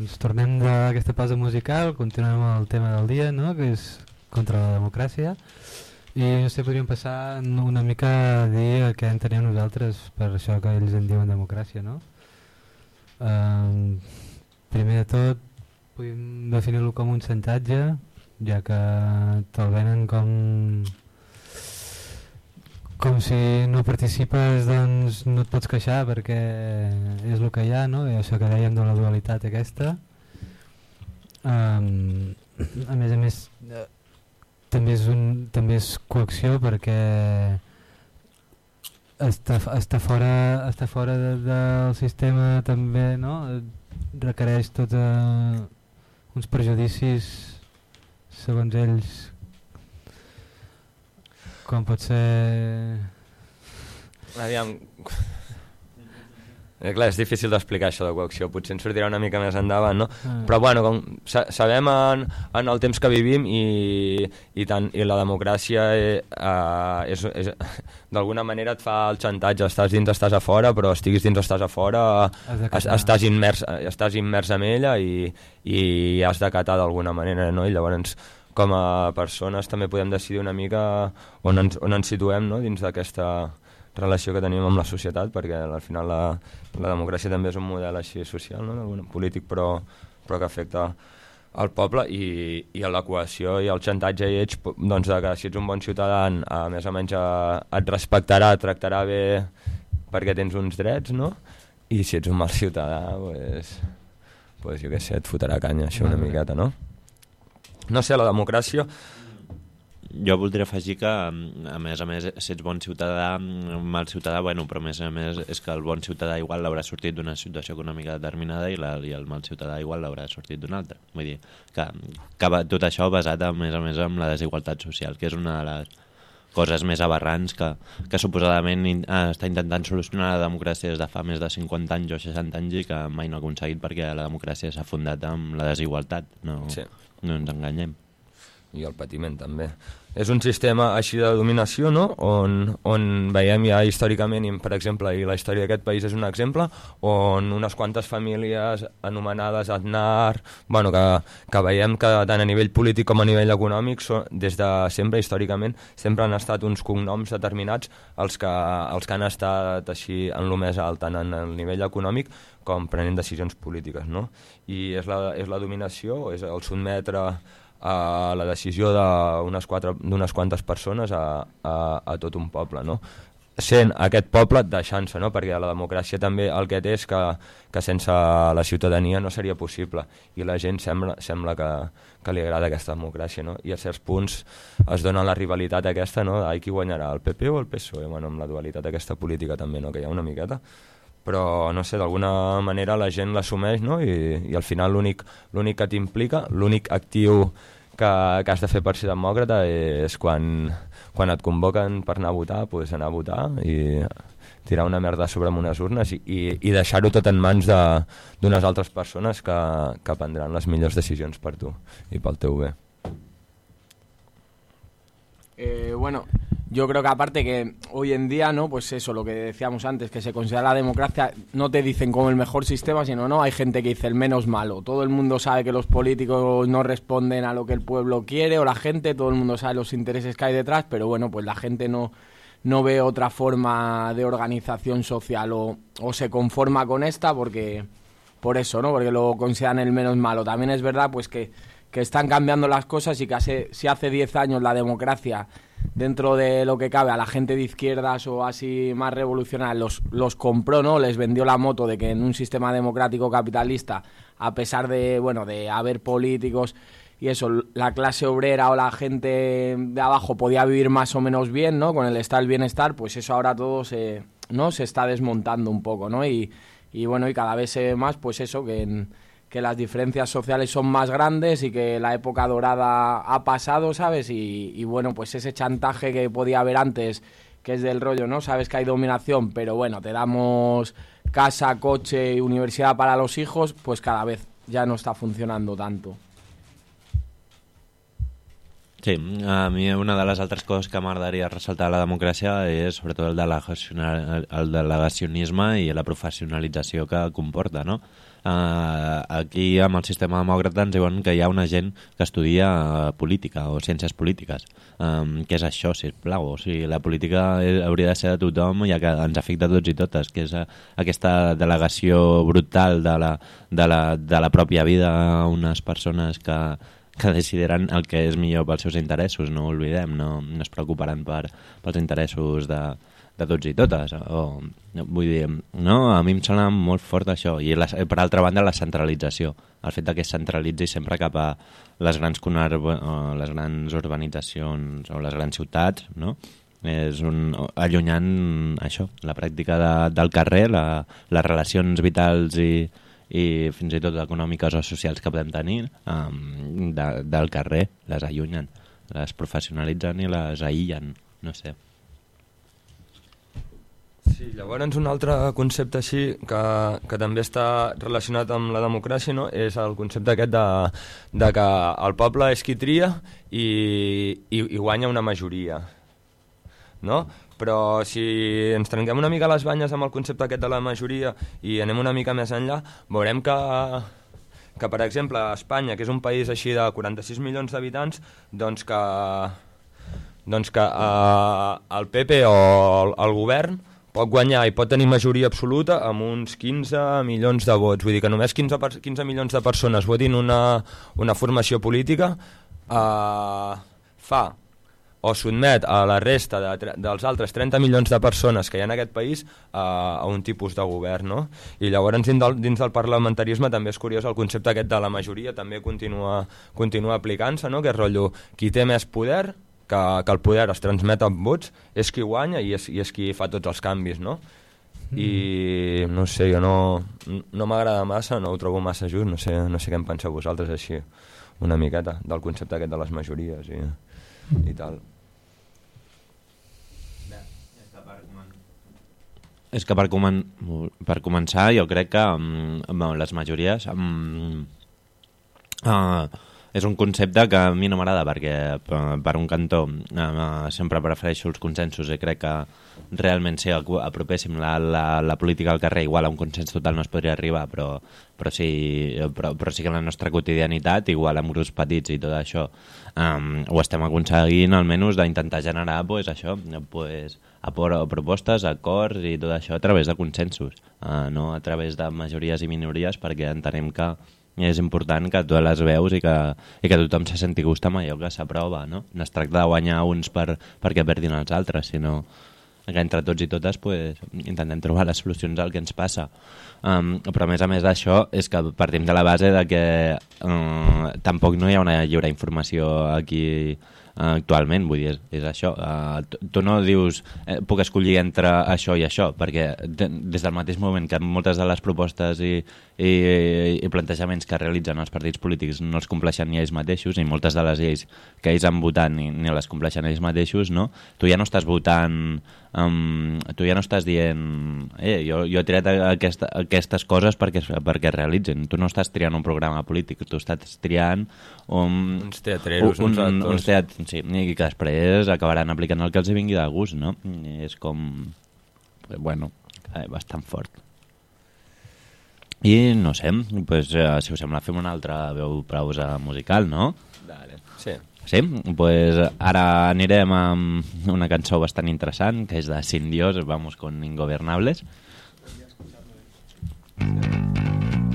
Speaker 4: Doncs tornem d'aquesta pausa musical, continuem amb el tema del dia, no? que és contra la democràcia. I no sé, podríem passar una mica a dir que entenem nosaltres per això que ells en diuen democràcia, no? Um, primer de tot, podem definir-lo com un centatge, ja que te'l venen com com si no participes doncs no et pots queixar perquè és el que hi ha no? i això que dèiem de la dualitat aquesta um, a més a més eh, també és, un, també és coacció perquè està, està fora, està fora de, del sistema també no? requereix tots uh, uns prejudicis segons ells com pot ser...
Speaker 1: Aviam... Eh, clar, és difícil d'explicar això de coacció, potser ens sortirà una mica més endavant, no?
Speaker 4: Ah.
Speaker 1: Però bueno, com sa sabem en, en el temps que vivim i, i, tant, i la democràcia eh, eh, és, és, d'alguna manera et fa el xantatge, estàs dins, estàs a fora, però estiguis dins, estàs a fora,
Speaker 4: de
Speaker 1: es,
Speaker 4: catar.
Speaker 1: estàs, immers, estàs immers en ella i, i has d'acatar d'alguna manera, no? I llavors com a persones també podem decidir una mica on ens, on ens situem no? dins d'aquesta relació que tenim amb la societat, perquè al final la, la democràcia també és un model així social, no? Polític, però, però que afecta al poble i, i a la cohesió i el xantatge i ells, doncs, que si ets un bon ciutadà, a més o menys a, et respectarà, et tractarà bé perquè tens uns drets, no? I si ets un mal ciutadà, pues, pues jo què sé, et fotrà canya, això una miqueta, no? No sé, la democràcia...
Speaker 3: Jo voldria afegir que, mm, a més a més, si ets bon ciutadà, mm, mal ciutadà, bueno, però a més a més és que el bon ciutadà igual l'haurà sortit d'una situació econòmica determinada i, la, i el mal ciutadà igual l'haurà sortit d'una altra. Vull dir, que, que va- tot això basat, a més a més, en la desigualtat social, que és una de les coses més aberrants que, que suposadament in, ah, està intentant solucionar la democràcia des de fa més de 50 anys o 60 anys i que mai no ha aconseguit perquè la democràcia s'ha fundat amb la desigualtat. No,
Speaker 1: Sí.
Speaker 3: No ens enganyem.
Speaker 1: i el patiment també. És un sistema així de dominació, no? on, on veiem ja històricament, per exemple, i la història d'aquest país és un exemple, on unes quantes famílies anomenades Aznar, bueno, que, que veiem que tant a nivell polític com a nivell econòmic, so, des de sempre, històricament, sempre han estat uns cognoms determinats els que, els que han estat així en lo més alt, tant en el nivell econòmic com prenent decisions polítiques, no? I és la, és la dominació, és el sotmetre a la decisió d'unes quantes persones a, a, a tot un poble, no? sent aquest poble deixant-se, no? perquè la democràcia també el que té és que, que sense la ciutadania no seria possible i la gent sembla, sembla que, que li agrada aquesta democràcia no? i a certs punts es dona la rivalitat aquesta no? ai qui guanyarà, el PP o el PSOE bueno, amb la dualitat aquesta política també no? que hi ha una miqueta però no sé, d'alguna manera la gent l'assumeix no? I, i al final l'únic que t'implica, l'únic actiu que, que has de fer per ser demòcrata és quan, quan et convoquen per anar a votar, pues anar a votar i tirar una merda sobre amb unes urnes i, i, i deixar-ho tot en mans d'unes altres persones que, que prendran les millors decisions per tu i pel teu bé.
Speaker 7: Eh, bueno, yo creo que aparte que hoy en día, ¿no? Pues eso, lo que decíamos antes, que se considera la democracia, no te dicen como el mejor sistema, sino no, hay gente que dice el menos malo. Todo el mundo sabe que los políticos no responden a lo que el pueblo quiere o la gente, todo el mundo sabe los intereses que hay detrás, pero bueno, pues la gente no, no ve otra forma de organización social o, o se conforma con esta porque por eso, ¿no? Porque lo consideran el menos malo. También es verdad, pues que, que están cambiando las cosas y que hace, si hace 10 años la democracia, dentro de lo que cabe, a la gente de izquierdas o así más revolucionaria, los, los compró, ¿no? Les vendió la moto de que en un sistema democrático capitalista, a pesar de, bueno, de haber políticos y eso, la clase obrera o la gente de abajo podía vivir más o menos bien, ¿no? Con el estar el bienestar, pues eso ahora todo se, ¿no? Se está desmontando un poco, ¿no? Y, y bueno, y cada vez más, pues eso, que, en- que las diferencias sociales son más grandes y que la época dorada ha pasado, ¿sabes? Y, bueno, pues ese chantaje que podía haber antes, que es del rollo, ¿no? Sabes que hay dominación, pero bueno, te damos casa, coche y universidad para los hijos, pues cada vez ya no está funcionando tanto.
Speaker 3: Sí, a mi una de les altres coses que m'agradaria ressaltar a la democràcia és sobretot el delegacionisme i la professionalització que comporta, no? Uh, aquí amb el sistema demòcrata ens diuen que hi ha una gent que estudia uh, política o ciències polítiques. Um, què és això, sisplau? O sigui, la política eh, hauria de ser de tothom ja que ens afecta tots i totes, que és uh, aquesta delegació brutal de la, de, la, de la pròpia vida a unes persones que, que decidiran el que és millor pels seus interessos, no ho oblidem, no, no es preocuparan per, pels interessos de, de tots i totes. O, vull dir, no? a mi em sembla molt fort això. I la, per altra banda, la centralització. El fet que es centralitzi sempre cap a les grans, les grans urbanitzacions o les grans ciutats, no? és un, allunyant això, la pràctica de, del carrer, la, les relacions vitals i, i fins i tot econòmiques o socials que podem tenir um, de, del carrer, les allunyen, les professionalitzen i les aïllen, no sé.
Speaker 1: Sí, llavors un altre concepte així que, que també està relacionat amb la democràcia no? és el concepte aquest de, de que el poble és qui tria i, i, i guanya una majoria. No? Però si ens trenquem una mica les banyes amb el concepte aquest de la majoria i anem una mica més enllà, veurem que, que per exemple, a Espanya, que és un país així de 46 milions d'habitants, doncs que, doncs que eh, el PP o el, el govern pot guanyar i pot tenir majoria absoluta amb uns 15 milions de vots. Vull dir que només 15, per, 15 milions de persones votin una, una formació política eh, fa o sotmet a la resta de, dels altres 30 milions de persones que hi ha en aquest país a, a un tipus de govern, no? I llavors dins del, dins del parlamentarisme també és curiós el concepte aquest de la majoria també continua, continua aplicant-se, no? Que és rotllo, qui té més poder, que, que el poder es transmet amb vots, és qui guanya i és, i és qui fa tots els canvis, no? I no sé, jo no, no m'agrada massa, no ho trobo massa just, no sé, no sé què en penseu vosaltres així, una miqueta, del concepte aquest de les majories i, i tal.
Speaker 3: És que per, comen per començar jo crec que um, bueno, les majories um, uh, és un concepte que a mi no m'agrada perquè per, per un cantó uh, sempre prefereixo els consensos i crec que realment si apropéssim la, la, la política al carrer igual a un consens total no es podria arribar però, però, sí, però, però sí que la nostra quotidianitat igual amb grups petits i tot això um, ho estem aconseguint almenys d'intentar generar pues, això pues, apor propostes, acords i tot això a través de consensos, uh, no a través de majories i minories perquè entenem que és important que totes les veus i que, i que tothom se senti gust amb allò que s'aprova, no? No es tracta de guanyar uns per, perquè perdin els altres, sinó que entre tots i totes pues, intentem trobar les solucions al que ens passa. Um, però a més a més d'això és que partim de la base de que uh, tampoc no hi ha una lliure informació aquí actualment, vull dir, és, és això. Tu, tu no dius eh, puc escollir entre això i això, perquè de, des del mateix moment que moltes de les propostes i, i, i plantejaments que realitzen els partits polítics no els compleixen ni ells mateixos, i moltes de les lleis que ells han votat ni, ni les compleixen ells mateixos, no? tu ja no estàs votant um, tu ja no estàs dient eh, jo, jo he triat aquesta, aquestes coses perquè, perquè es realitzin, tu no estàs triant un programa polític, tu estàs triant un,
Speaker 1: Uns teatreros,
Speaker 3: un,
Speaker 1: uns actors.
Speaker 3: uns teat sí, i que després acabaran aplicant el que els vingui de gust, no? I és com, bueno, eh, bastant fort. I no sé, pues, eh, si us sembla fem una altra veu pausa musical, no?
Speaker 1: Dale. Sí.
Speaker 3: Sí, pues ara anirem amb una cançó bastant interessant, que és de Sin Dios, vamos con Ingobernables.
Speaker 8: Hoy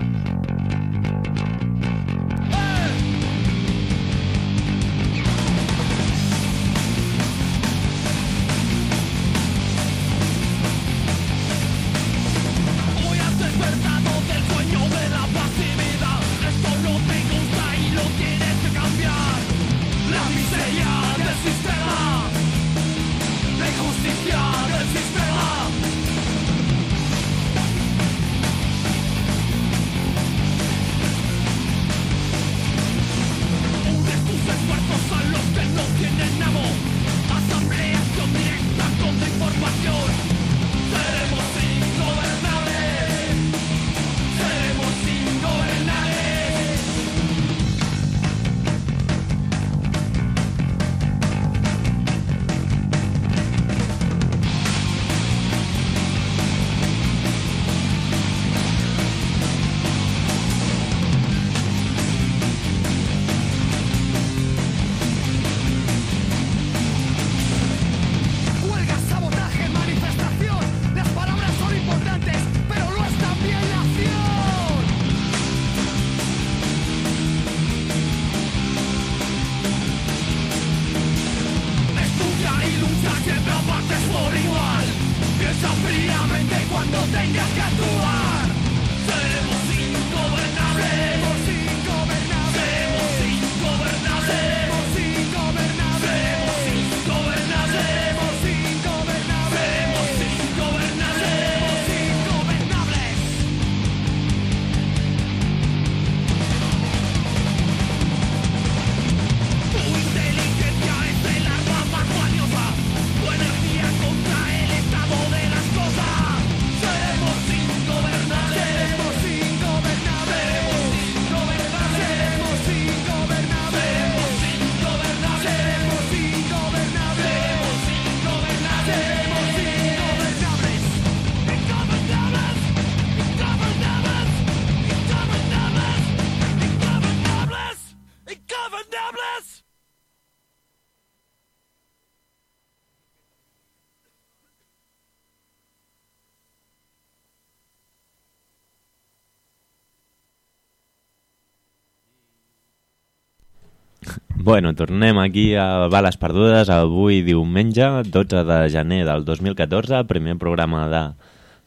Speaker 3: Bueno, tornem aquí a Bales Perdudes, avui diumenge, 12 de gener del 2014, primer programa de,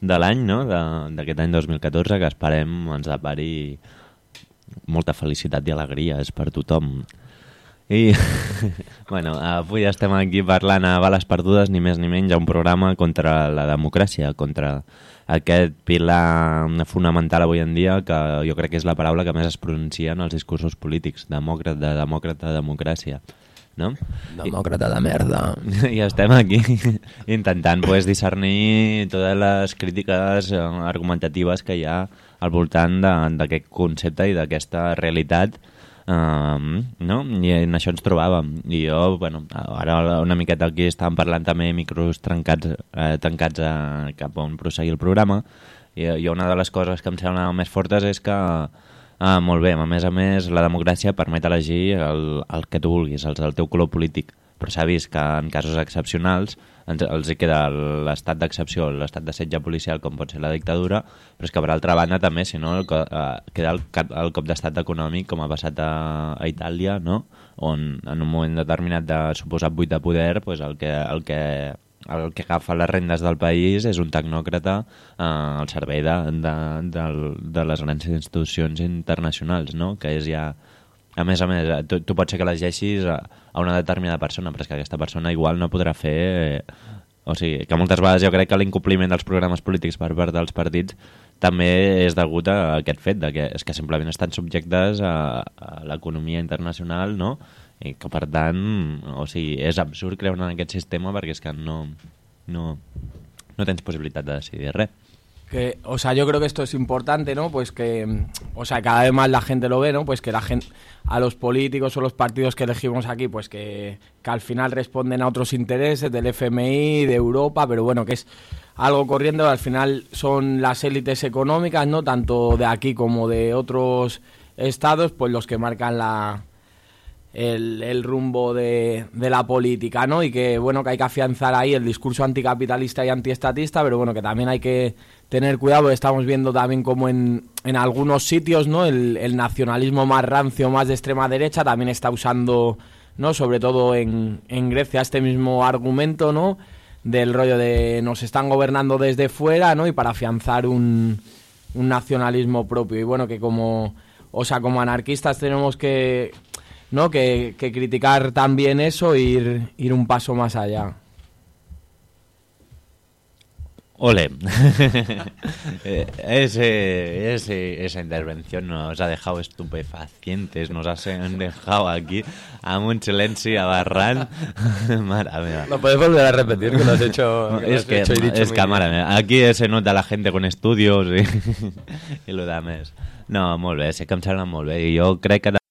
Speaker 3: de l'any, no?, d'aquest any 2014, que esperem ens depari molta felicitat i alegria, és per tothom. I, bueno, avui estem aquí parlant a Bales Perdudes, ni més ni menys, a un programa contra la democràcia, contra aquest pilar fonamental avui en dia, que jo crec que és la paraula que més es pronuncia en els discursos polítics, demòcrata, demòcrata, democràcia. No?
Speaker 7: Demòcrata de merda.
Speaker 3: I estem aquí intentant pues, discernir totes les crítiques eh, argumentatives que hi ha al voltant d'aquest concepte i d'aquesta realitat Um, no? i en això ens trobàvem. I jo, bueno, ara una miqueta aquí estàvem parlant també micros trencats, eh, tancats a, cap on prosseguir el programa. I, i una de les coses que em sembla més fortes és que Ah, molt bé, a més a més la democràcia permet elegir el, el que tu vulguis, els del teu color polític però s'ha vist que en casos excepcionals ens, els queda l'estat d'excepció, l'estat de setge policial com pot ser la dictadura, però és que per altra banda també, si no, el, eh, queda el, cap, el cop d'estat econòmic com ha passat a, a Itàlia, no? on en un moment determinat de suposat buit de poder pues el, que, el, que, el que agafa les rendes del país és un tecnòcrata eh, al servei de, de, de, de les grans institucions internacionals, no? que és ja a més a més, tu, tu pots ser que elegeixis a, a una determinada persona, però és que aquesta persona igual no podrà fer... Eh, o sigui, que moltes vegades jo crec que l'incompliment dels programes polítics per part dels partits també és degut a aquest fet, de que, és que simplement estan subjectes a, a l'economia internacional, no? I que per tant, o sigui, és absurd creure en aquest sistema perquè és que no, no, no tens possibilitat de decidir res.
Speaker 7: Que, o sea, yo creo que esto es importante, ¿no? Pues que, o sea, cada vez más la gente lo ve, ¿no? Pues que la gente, a los políticos o los partidos que elegimos aquí, pues que, que al final responden a otros intereses del FMI, de Europa, pero bueno, que es algo corriendo, al final son las élites económicas, ¿no? Tanto de aquí como de otros estados, pues los que marcan la, el, el rumbo de, de la política, ¿no? Y que, bueno, que hay que afianzar ahí el discurso anticapitalista y antiestatista, pero bueno, que también hay que tener cuidado, estamos viendo también como en, en algunos sitios, ¿no? El, el nacionalismo más rancio, más de extrema derecha, también está usando, ¿no? Sobre todo en, en Grecia, este mismo argumento, ¿no? Del rollo de nos están gobernando desde fuera, ¿no? Y para afianzar un, un nacionalismo propio. Y bueno, que como, o sea, como anarquistas tenemos que, ¿no? Que, que criticar también eso e ir, ir un paso más allá.
Speaker 3: Ole. Eh, ese, ese, esa intervención nos ha dejado estupefacientes, nos han dejado aquí a un silencio abarrán. Mare meva.
Speaker 1: ¿Lo puedes volver a repetir que lo has hecho? que
Speaker 3: es
Speaker 1: has
Speaker 3: que,
Speaker 1: hecho y dicho
Speaker 3: es que meva, aquí se nota la gente con estudios i, i lo de més. No, molt bé, sé que em sembla molt bé. I jo crec que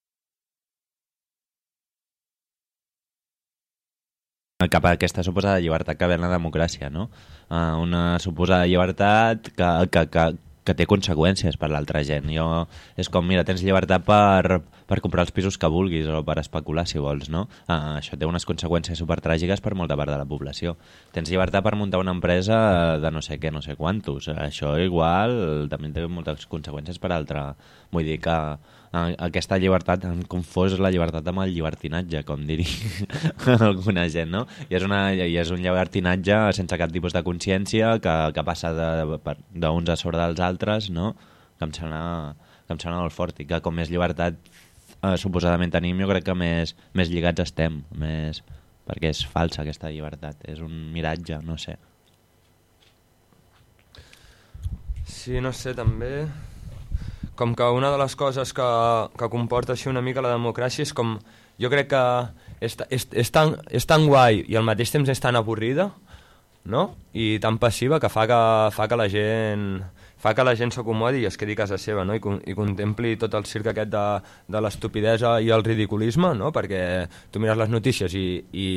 Speaker 3: cap a aquesta suposada llibertat que ve la democràcia, no? Uh, una suposada llibertat que, que, que, que té conseqüències per l'altra gent. Jo, és com, mira, tens llibertat per, per comprar els pisos que vulguis o per especular, si vols, no? Uh, això té unes conseqüències supertràgiques per molta part de la població. Tens llibertat per muntar una empresa de no sé què, no sé quantos. Això igual també té moltes conseqüències per altra. Vull dir que aquesta llibertat han confós la llibertat amb el llibertinatge, com diria alguna gent, no? I és, una, i és un llibertinatge sense cap tipus de consciència que, que passa d'uns a sobre dels altres, no? Que em sembla, que em sembla molt fort i que com més llibertat eh, suposadament tenim, jo crec que més, més lligats estem, més... perquè és falsa aquesta llibertat, és un miratge, no sé.
Speaker 1: Sí, no sé, també... Com que una de les coses que, que comporta així una mica la democràcia és com... Jo crec que és, és, és, tan, és tan guai i al mateix temps és tan avorrida, no? I tan passiva que fa que, fa que la gent fa que la gent s'acomodi i es quedi a casa seva no? I, i contempli tot el circ aquest de, de l'estupidesa i el ridiculisme no? perquè tu mires les notícies i, i,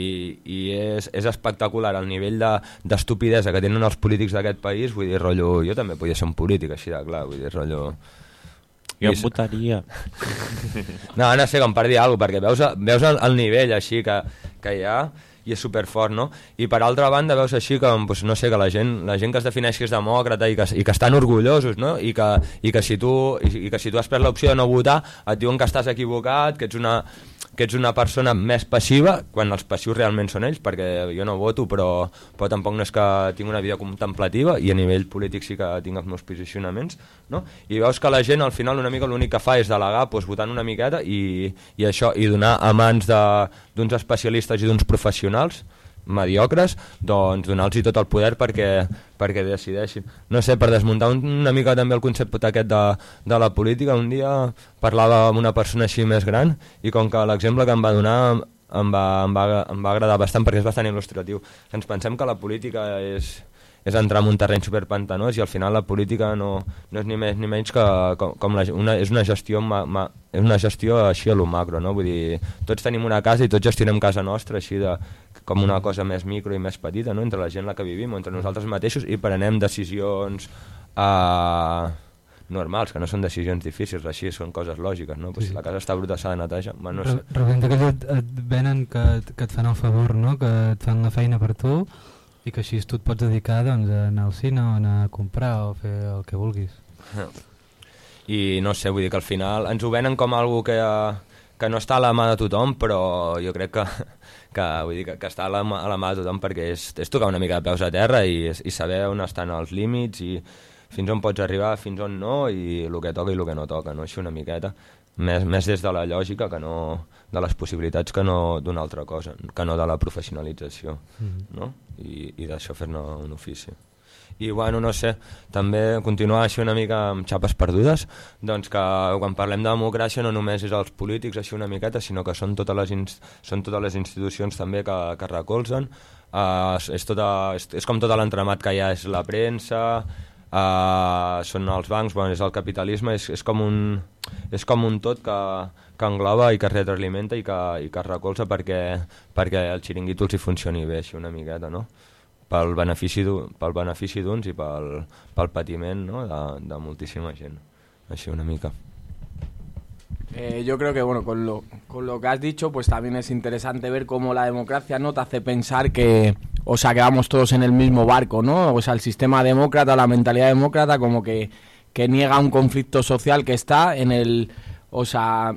Speaker 1: i és, és espectacular el nivell de- d'estupidesa que tenen els polítics d'aquest país vull dir, rotllo, jo també podia ser un polític així de clar, vull dir, rotllo
Speaker 3: Jo em votaria.
Speaker 1: no, no sé com per dir alguna cosa, perquè veus, veus el, el nivell així que, que hi ha i és superfort, no? I per altra banda veus així que, doncs, no sé, que la gent, la gent que es defineix que és demòcrata i que, i que estan orgullosos, no? I que, i que, si, tu, i, i que si tu has pres l'opció de no votar et diuen que estàs equivocat, que ets una que ets una persona més passiva quan els passius realment són ells, perquè jo no voto però, però tampoc no és que tinc una vida contemplativa i a nivell polític sí que tinc els meus posicionaments, no? i veus que la gent al final una mica l'únic que fa és delegar doncs, votant una miqueta i, i això i donar a mans d'uns especialistes i d'uns professionals mediocres, doncs donar-los tot el poder perquè, perquè decideixin. No sé, per desmuntar un, una mica també el concepte aquest de, de la política, un dia parlava amb una persona així més gran i com que l'exemple que em va donar em va, em, va, em va agradar bastant perquè és bastant il·lustratiu. Ens pensem que la política és, és entrar en un terreny superpantanós i al final la política no, no és ni més ni menys que com, com la, una, és una gestió ma, ma, és una gestió així a lo macro, no? Vull dir, tots tenim una casa i tots gestionem casa nostra així de, com una cosa més micro i més petita, no? entre la gent en la que vivim, entre nosaltres mateixos i prenem decisions eh, normals, que no són decisions difícils, així són coses lògiques, no? Pues si la casa està bruta s'ha de netejar, bueno, no sé.
Speaker 4: Representa que et, et venen que, que et fan el favor, no? que et fan la feina per tu i que així tu et pots dedicar doncs, a anar al cine o anar a comprar o fer el que vulguis.
Speaker 1: i no sé, vull dir que al final ens ho venen com algo que, que no està a la mà de tothom, però jo crec que, que, vull dir que, que està a la, mà- a la mà de tothom perquè és, és tocar una mica de peus a terra i, i saber on estan els límits i fins on pots arribar, fins on no i el que toca i el que no toca, no? així una miqueta més, més des de la lògica que no de les possibilitats que no d'una altra cosa, que no de la professionalització
Speaker 4: Mhm.
Speaker 1: no? i, i d'això fer-ne un ofici i bueno, no sé, també continuar així una mica amb xapes perdudes, doncs que quan parlem de democràcia no només és els polítics així una miqueta, sinó que són totes les, són totes les institucions també que, que recolzen, uh, és, tota, és, és com tot l'entremat que hi ha, és la premsa, uh, són els bancs, bueno, és el capitalisme, és, és, com un, és com un tot que, que engloba i que es retroalimenta i que, i que es recolza perquè, perquè el xiringuito els hi funcioni bé així una miqueta, no? Pel benefici pel benefici d'uns i pel, pel patiment no? de, de moltíssima gent. Així una mica.
Speaker 7: Eh, yo creo que bueno con lo, con lo que has dicho pues también es interesante ver cómo la democracia no te hace pensar que o sea que vamos todos en el mismo barco no o sea el sistema demócrata la mentalidad demócrata como que, que niega un conflicto social que está en el o sea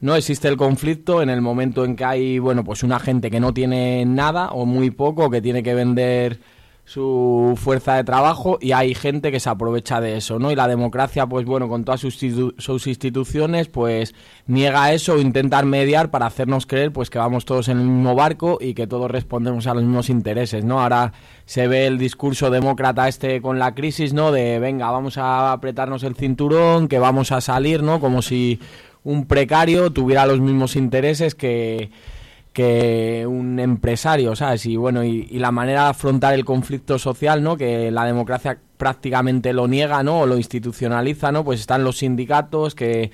Speaker 7: no existe el conflicto en el momento en que hay bueno pues una gente que no tiene nada o muy poco que tiene que vender su fuerza de trabajo y hay gente que se aprovecha de eso, ¿no? Y la democracia, pues bueno, con todas sus, sus instituciones, pues niega eso intentar mediar para hacernos creer pues que vamos todos en el mismo barco y que todos respondemos a los mismos intereses, ¿no? Ahora se ve el discurso demócrata este con la crisis, ¿no? De venga, vamos a apretarnos el cinturón, que vamos a salir, ¿no? Como si un precario tuviera los mismos intereses que que un empresario, ¿sabes? Y bueno, y, y la manera de afrontar el conflicto social, ¿no? Que la democracia prácticamente lo niega, ¿no? O lo institucionaliza, ¿no? Pues están los sindicatos que,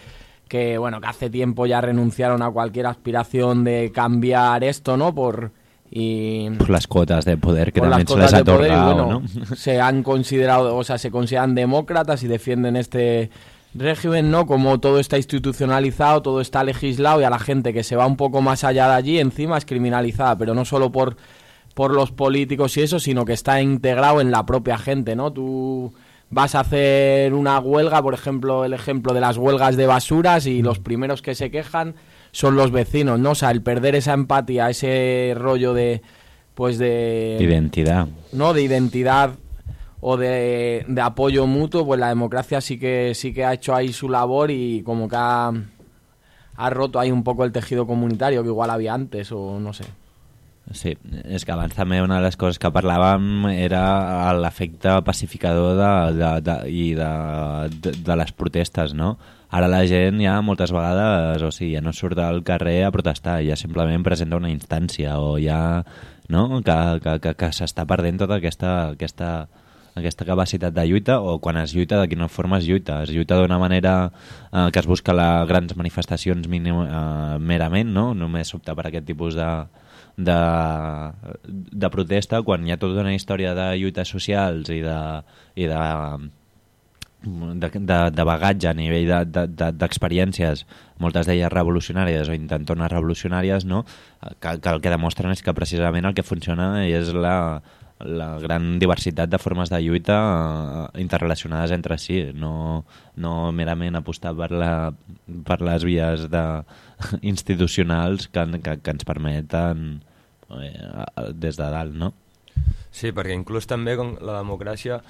Speaker 7: que bueno, que hace tiempo ya renunciaron a cualquier aspiración de cambiar esto, ¿no? Por y
Speaker 3: Por las cuotas de poder que también se les ha
Speaker 7: poder bueno,
Speaker 3: ¿no?
Speaker 7: se han considerado, o sea, se consideran demócratas y defienden este régimen, ¿no? Como todo está institucionalizado, todo está legislado y a la gente que se va un poco más allá de allí encima es criminalizada, pero no solo por por los políticos y eso, sino que está integrado en la propia gente, ¿no? Tú vas a hacer una huelga, por ejemplo, el ejemplo de las huelgas de basuras y los primeros que se quejan son los vecinos, ¿no? O sea, el perder esa empatía, ese rollo de pues de
Speaker 3: Identidad.
Speaker 7: no de identidad o de, apoyo mutuo, pues la democracia sí que sí que ha hecho ahí su labor y como que ha, ha roto ahí un poco el tejido comunitario que igual había antes o no sé.
Speaker 3: Sí, és que abans una de les coses que parlàvem era l'efecte pacificador de, de, de, i de, no? Ara la gent ja moltes vegades, o sigui, ja no surt al carrer a protestar, ja simplement presenta una instància o ja, no?, que, que, que, que s'està perdent tota aquesta, aquesta, aquesta capacitat de lluita o quan es lluita de quina forma es lluita es lluita d'una manera eh, que es busca les grans manifestacions mínim, eh, merament, no? només optar per aquest tipus de, de, de protesta quan hi ha tota una història de lluites socials i de, i de, de, de, de bagatge a nivell d'experiències, de, de, d'experiències, moltes d'elles revolucionàries o intentones revolucionàries, no? que, que el que demostren és que precisament el que funciona és la, la gran diversitat de formes de lluita eh, interrelacionades entre si, no, no merament apostar per, la, per les vies de, institucionals que, que, que ens permeten eh, des de dalt, no?
Speaker 1: Sí, perquè inclús també com la democràcia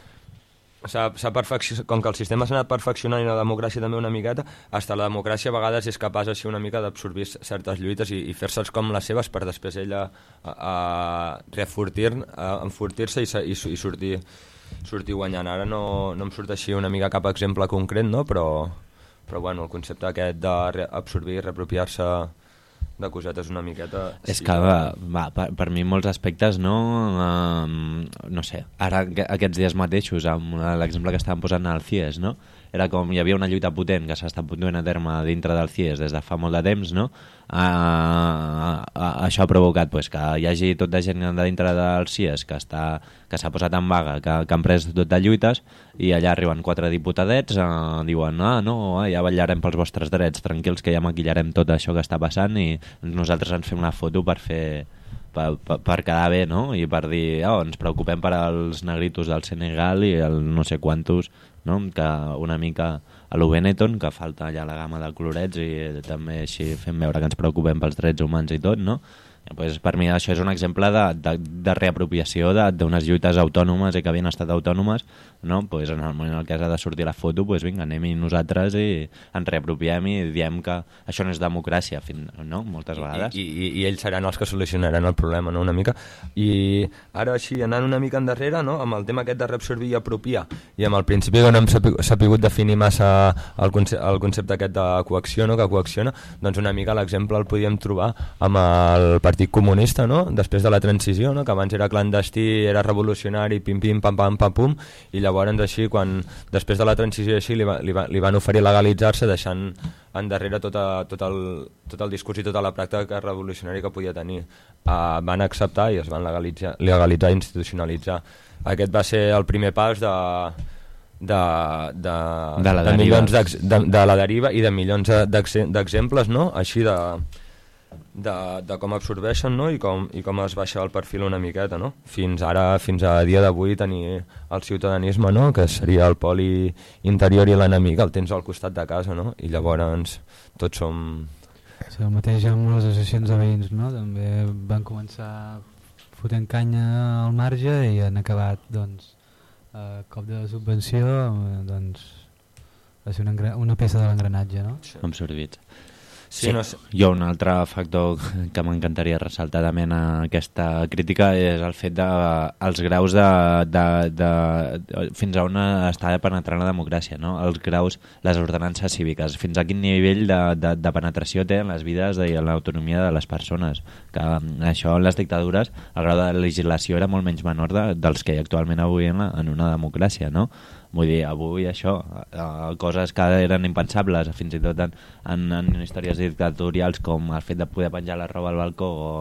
Speaker 1: s'ha s'ha perfeccio- com que el sistema s'ha anat perfeccionant i la democràcia també una miqueta, hasta la democràcia a vegades és capaç així una mica d'absorbir certes lluites i, i fer-se'ls com les seves per després ella a, a refortir, a enfortir-se i, i, i sortir, sortir guanyant. Ara no, no em surt així una mica cap exemple concret, no? però, però bueno, el concepte aquest d'absorbir i reapropiar-se de cosetes una miqueta...
Speaker 3: És
Speaker 1: sí,
Speaker 3: que, va, va, per, per mi en molts aspectes, no, um, no sé, ara aqu- aquests dies mateixos, amb l'exemple que estàvem posant al CIES, no? era com hi havia una lluita potent que s'està duent a terme dintre del CIES des de fa molt de temps, no? Uh, això ha provocat pues, que hi hagi tot de gent de dintre del CIES que està que s'ha posat en vaga, que, que han pres tot de lluites i allà arriben quatre diputadets uh, diuen, ah, no, ah, ja ballarem pels vostres drets, tranquils que ja maquillarem tot això que està passant i nosaltres ens fem una foto per fer per, per, per quedar bé, no? I per dir, oh, ens preocupem per als negritos del Senegal i el no sé quantos, no? Que una mica a lo Benetton, que falta allà la gamma de colorets i també així fem veure que ens preocupem pels drets humans i tot, no? Pues per mi això és un exemple de, de, de reapropiació d'unes lluites autònomes i que havien estat autònomes, no? pues en el moment en què has de sortir la foto, pues vinga, anem-hi nosaltres i ens reapropiem i diem que això no és democràcia, fin, no? moltes vegades.
Speaker 1: I, i, i ells seran els que solucionaran el problema, no? una mica. I ara així, anant una mica endarrere, no? amb el tema aquest de reabsorbir i apropiar, i amb el principi que no hem sapi- sapigut definir massa el, conce el concepte aquest de coacció, no? que coacciona, doncs una mica l'exemple el podíem trobar amb el Partit Comunista, no? després de la transició, no? que abans era clandestí, era revolucionari, pim-pim, pam-pam, pam-pum, i llavors així, quan després de la transició així li, va, li, va, li van oferir legalitzar-se deixant endarrere tot, a, tot, el, tot el discurs i tota la pràctica revolucionària que podia tenir. Uh, van acceptar i es van legalitzar, legalitzar i institucionalitzar. Aquest va ser el primer pas de, de, de,
Speaker 3: De la
Speaker 1: de,
Speaker 3: deriva.
Speaker 1: milions de, de la deriva i de milions d'exe- d'exemples, no? així de, de, de com absorbeixen no? I, com, i com es baixa el perfil una miqueta no? fins ara, fins a dia d'avui tenir el ciutadanisme no? que seria el poli interior i l'enemic el tens al costat de casa no? i llavors tots som
Speaker 4: Sí, el mateix amb les associacions de veïns, no? També van començar fotent canya al marge i han acabat, doncs, a cop de subvenció, doncs, va ser una, una peça de l'engranatge, no?
Speaker 3: absorbits.
Speaker 1: Sí, no sé.
Speaker 3: Jo un altre factor que m'encantaria ressaltar també en aquesta crítica és el fet de els graus de, de, de, de fins a on està penetrant la democràcia, no? els graus, les ordenances cíviques, fins a quin nivell de, de, de penetració té en les vides i en l'autonomia de les persones. Que mm, això en les dictadures, el grau de legislació era molt menys menor de, dels que hi actualment avui en, la, en una democràcia, no? Vull dir, avui això, eh, coses que eren impensables, fins i tot en, en, en històries dictatorials com el fet de poder penjar la roba al balcó o,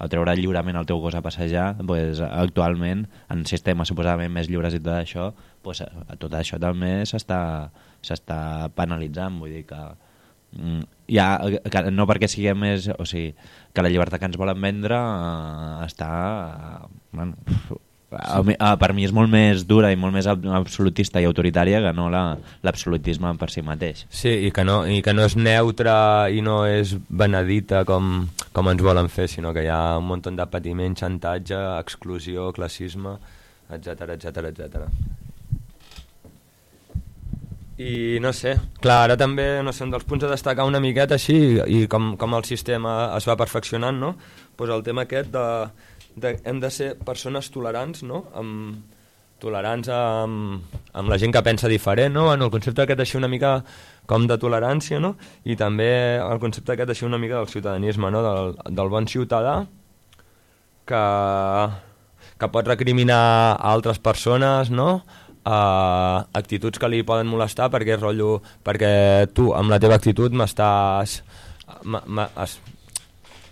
Speaker 3: o treure lliurement el teu gos a passejar, pues, actualment, en sistemes suposadament més lliures i tot això, pues, eh, tot això també s'està penalitzant, vull dir que mm, ja, que no perquè siguem més, o sigui, que la llibertat que ens volen vendre eh, està eh, bueno, a mi, a, per mi és molt més dura i molt més ab- absolutista i autoritària que no la- l'absolutisme per si mateix.
Speaker 1: Sí, i que, no, i que no és neutre i no és benedita com, com ens volen fer, sinó que hi ha un munt de patiment, xantatge, exclusió, classisme, etc etc etc. I no sé, clar, ara també no sé, un dels punts a destacar una miqueta així i com, com el sistema es va perfeccionant, no? pues el tema aquest de, de hem de ser persones tolerants, no? Amb, tolerants amb, amb la gent que pensa diferent, no? Bueno, el concepte aquest així una mica com de tolerància, no? I també el concepte aquest així una mica del ciutadanisme, no? Del, del bon ciutadà que, que pot recriminar a altres persones, no? Uh, actituds que li poden molestar perquè rotllo, perquè tu amb la teva actitud m'estàs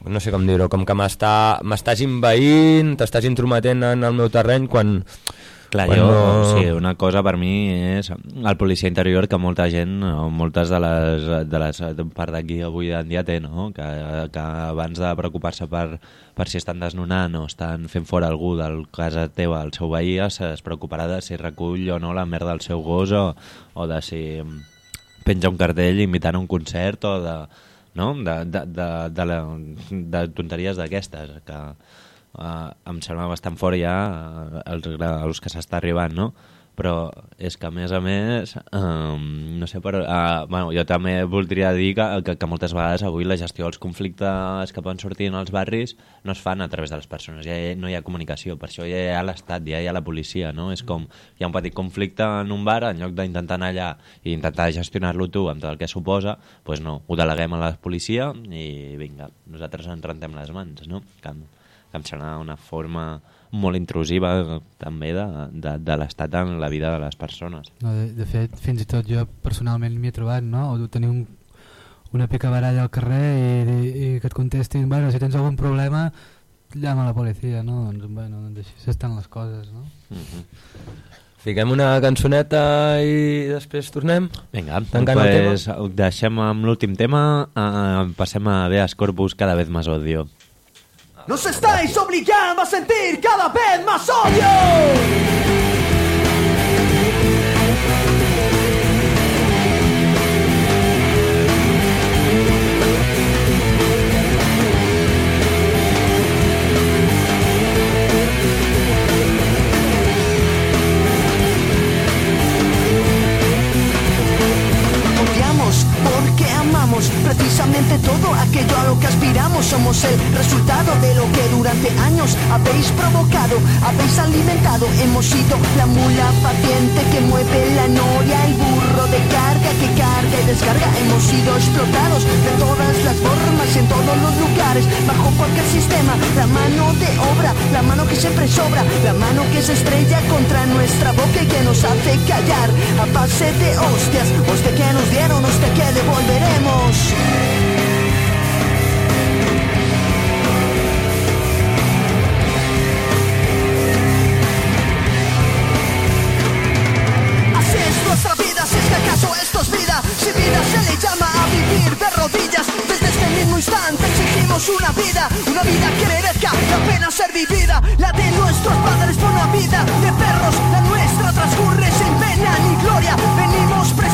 Speaker 1: no sé com dir-ho, com que m'està- m'estàs inveint, t'estàs intrometent en el meu terreny quan,
Speaker 3: Clar,
Speaker 1: Quan
Speaker 3: jo,
Speaker 1: no-
Speaker 3: sí, una cosa per mi és el policia interior que molta gent, o moltes de les, de les part d'aquí avui en dia té, no? que, que abans de preocupar-se per, per si estan desnonant o estan fent fora algú del casa teva, el seu veí, es, preocuparà de si recull o no la merda del seu gos o, o de si penja un cartell invitant a un concert o de, no? de, de, de, de, la, de tonteries d'aquestes que uh, em sembla bastant fora ja els, els que s'està arribant no? Però és que a més a més um, no sé per, uh, bueno, jo també voldria dir que, que, que moltes vegades avui la gestió dels conflictes que poden sortir en els barris no es fan a través de les persones, ja hi- no hi ha comunicació per això ja hi ha l'Estat, ja hi ha la policia no? és com, hi ha un petit conflicte en un bar en lloc d'intentar anar allà i intentar gestionar-lo tu amb tot el que suposa doncs no, ho deleguem a la policia i vinga, nosaltres ens rentem les mans no? que, que em sembla una forma molt intrusiva també de, de, de l'estat en la vida de les persones.
Speaker 4: No, de, de fet, fins i tot jo personalment m'hi he trobat, no? O tenir un, una picabaralla al carrer i, i, i que et contestin, bueno, si tens algun problema, llama a la policia, no? Doncs, bueno, doncs així estan les coses, no?
Speaker 3: Mm -hmm.
Speaker 1: Fiquem una cançoneta i després tornem?
Speaker 3: Vinga,
Speaker 1: Tancant el tema?
Speaker 3: pues, ho deixem amb l'últim tema, eh, passem a Beas Corpus, cada vez más odio.
Speaker 9: Nos estáis obligando a sentir cada vez más odio.
Speaker 6: Precisamente todo aquello a lo que aspiramos. Somos el resultado de lo que durante años habéis provocado, habéis alimentado. Hemos sido la mula paciente que mueve la noria, el burro de carga que carga y descarga. Hemos sido explotados de todas las formas en todos los lugares, bajo cualquier sistema. La mano de obra, la mano que siempre sobra, la mano que se estrella contra nuestra boca y que nos hace callar a base de hostias, hostia que nos dieron, hostia que devolveremos. Si es que acaso esto es vida, si vida se le llama a vivir de rodillas, desde este mismo instante exigimos una vida, una vida que merezca la pena ser vivida, la de nuestros padres por una vida de perros, la nuestra transcurre sin pena ni gloria, venimos presentes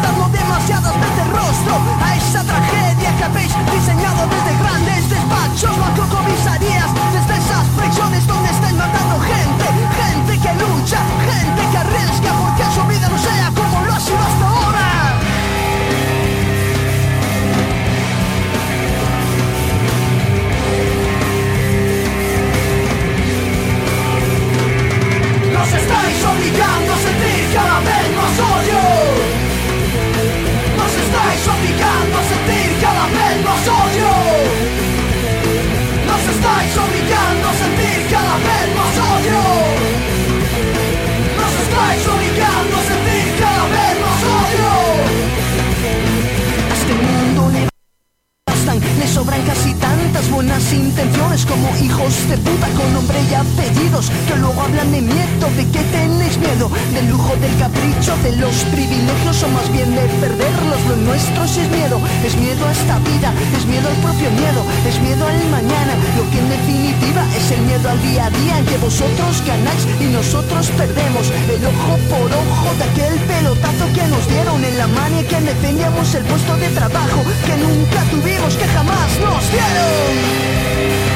Speaker 6: demasiadas veces rostro A esa tragedia que habéis diseñado desde grandes despachos Macrocomisarías Desde esas prisiones donde están matando gente. Gente que lucha, gente que arriesga Porque su vida no sea como lo ha sido hasta ahora.
Speaker 9: Nos estáis obligando
Speaker 6: sobran casi tantas buenas intenciones como hijos de puta con nombre y apellidos que luego hablan de miedo, de que tenéis miedo, del lujo, del capricho, de los privilegios o más bien de perderlos. Lo nuestro sí es miedo, es miedo a esta vida, es miedo al propio miedo, es miedo al mañana, lo que en definitiva es el miedo al día a día en que vosotros ganáis y nosotros perdemos el ojo por ojo de aquel pelotazo que nos dieron en la mano y que defendíamos el puesto de trabajo que nunca tuvimos, que jamás nos dieron.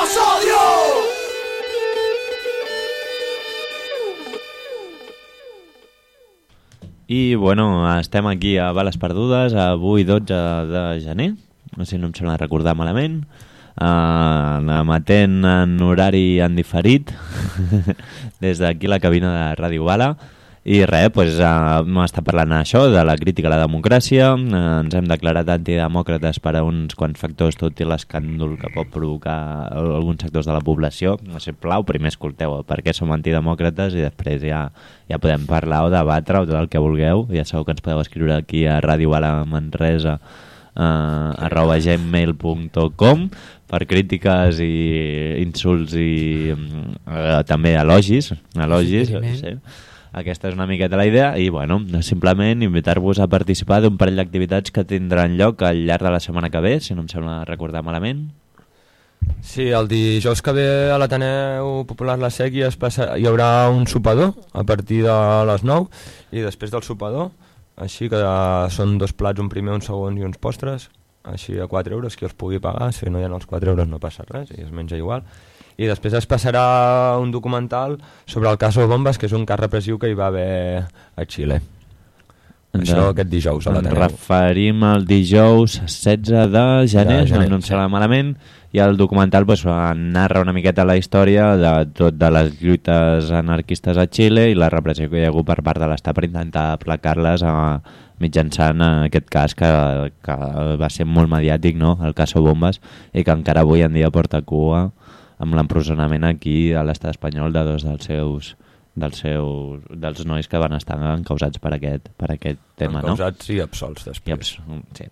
Speaker 6: más odio.
Speaker 3: I, bueno, estem aquí a Bales Perdudes, avui 12 de gener, no sé si no em sembla recordar malament, eh, uh, emetent en horari en diferit, des d'aquí la cabina de Ràdio Bala, i res, doncs, hem estat parlant això, de la crítica a la democràcia, uh, ens hem declarat antidemòcrates per a uns quants factors, tot i l'escàndol que pot provocar alguns sectors de la població. No sé, plau, primer escolteu per què som antidemòcrates i després ja, ja podem parlar o debatre o tot el que vulgueu. Ja sabeu que ens podeu escriure aquí a Ràdio Bala Manresa uh, arroba gmail.com per crítiques i insults i uh, també elogis, elogis sí. Aquesta és una miqueta la idea i, bueno, simplement invitar-vos a participar d'un parell d'activitats que tindran lloc al llarg de la setmana que ve, si no em sembla recordar malament.
Speaker 1: Sí, el dijous que ve a l'Ateneu Popular La Sèquia es passa, hi haurà un sopador a partir de les 9 i després del sopador, així que són dos plats, un primer, un segon i uns postres, així a 4 euros, qui els pugui pagar, si no hi ha els 4 euros no passa res i es menja igual i després es passarà un documental sobre el cas Bombes, que és un cas repressiu que hi va haver a Xile.
Speaker 3: De...
Speaker 1: Això aquest dijous a
Speaker 3: Ens
Speaker 1: l'Ateneu.
Speaker 3: referim al dijous 16 de gener,
Speaker 1: De gener,
Speaker 3: no em
Speaker 1: sí.
Speaker 3: sembla malament, i el documental pues, narra una miqueta la història de tot de les lluites anarquistes a Xile i la repressió que hi ha hagut per part de l'Estat per intentar aplacar-les a, mitjançant eh, aquest cas que, que va ser molt mediàtic, no? el cas Bombes, i que encara avui en dia porta cua amb l'empresonament aquí a l'estat espanyol de dos dels seus dels, seus, dels nois que van estar encausats per aquest, per aquest tema, no?
Speaker 1: Encausats i absolts
Speaker 3: I
Speaker 1: després.
Speaker 3: abs sí.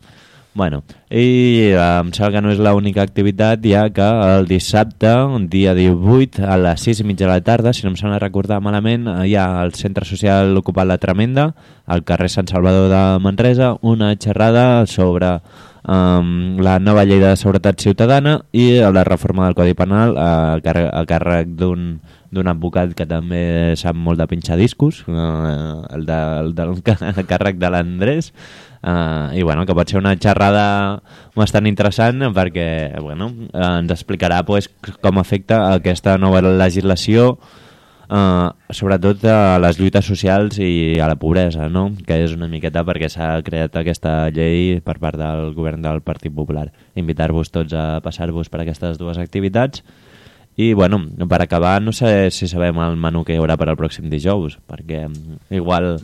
Speaker 3: Bueno, i em sembla que no és l'única activitat, ja que el dissabte, dia 18, a les 6 i mitja de la tarda, si no em sembla recordar malament, hi ha al Centre Social Ocupat La Tremenda, al carrer Sant Salvador de Manresa, una xerrada sobre um, la nova llei de seguretat ciutadana i la reforma del Codi Penal a, a càrrec d'un d'un advocat que també sap molt de pinxar discos, eh, el, de, el del càrrec de l'Andrés, eh, i bueno, que pot ser una xerrada bastant interessant perquè bueno, ens explicarà pues, com afecta aquesta nova legislació Uh, sobretot a les lluites socials i a la pobresa, no? que és una miqueta perquè s'ha creat aquesta llei per part del govern del Partit Popular. Invitar-vos tots a passar-vos per aquestes dues activitats i, bueno, per acabar, no sé si sabem el menú que hi haurà per al pròxim dijous, perquè igual...